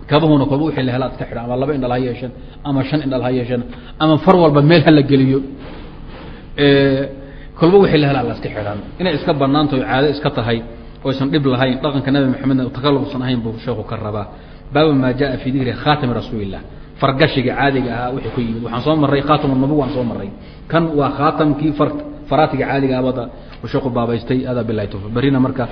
Kabahuna kolba wixii la helaad ka xidhan. Ama laba indhal ha yeesheen ama shan indhal ha yeesheen ama far walba meel hala geliyo. Kolba wixii la helaa la iska xidhan. Inay iska banaantaho caado iska tahay oysan dhib lahayn dhaqanka nabi maxamedna takalufsan ahayn buu sheeku ka rabaa baaba maa jaa fi dikri khatami rasuulilah fargashiga caadiga ahaa wixii ku yimid. Waxaan soo marray khatam nabuw waan soo marray. Kan waa khaatamkii far faraatiga caadiga abada sheeku baabaystay adaa bilahi tawfiq berrina marka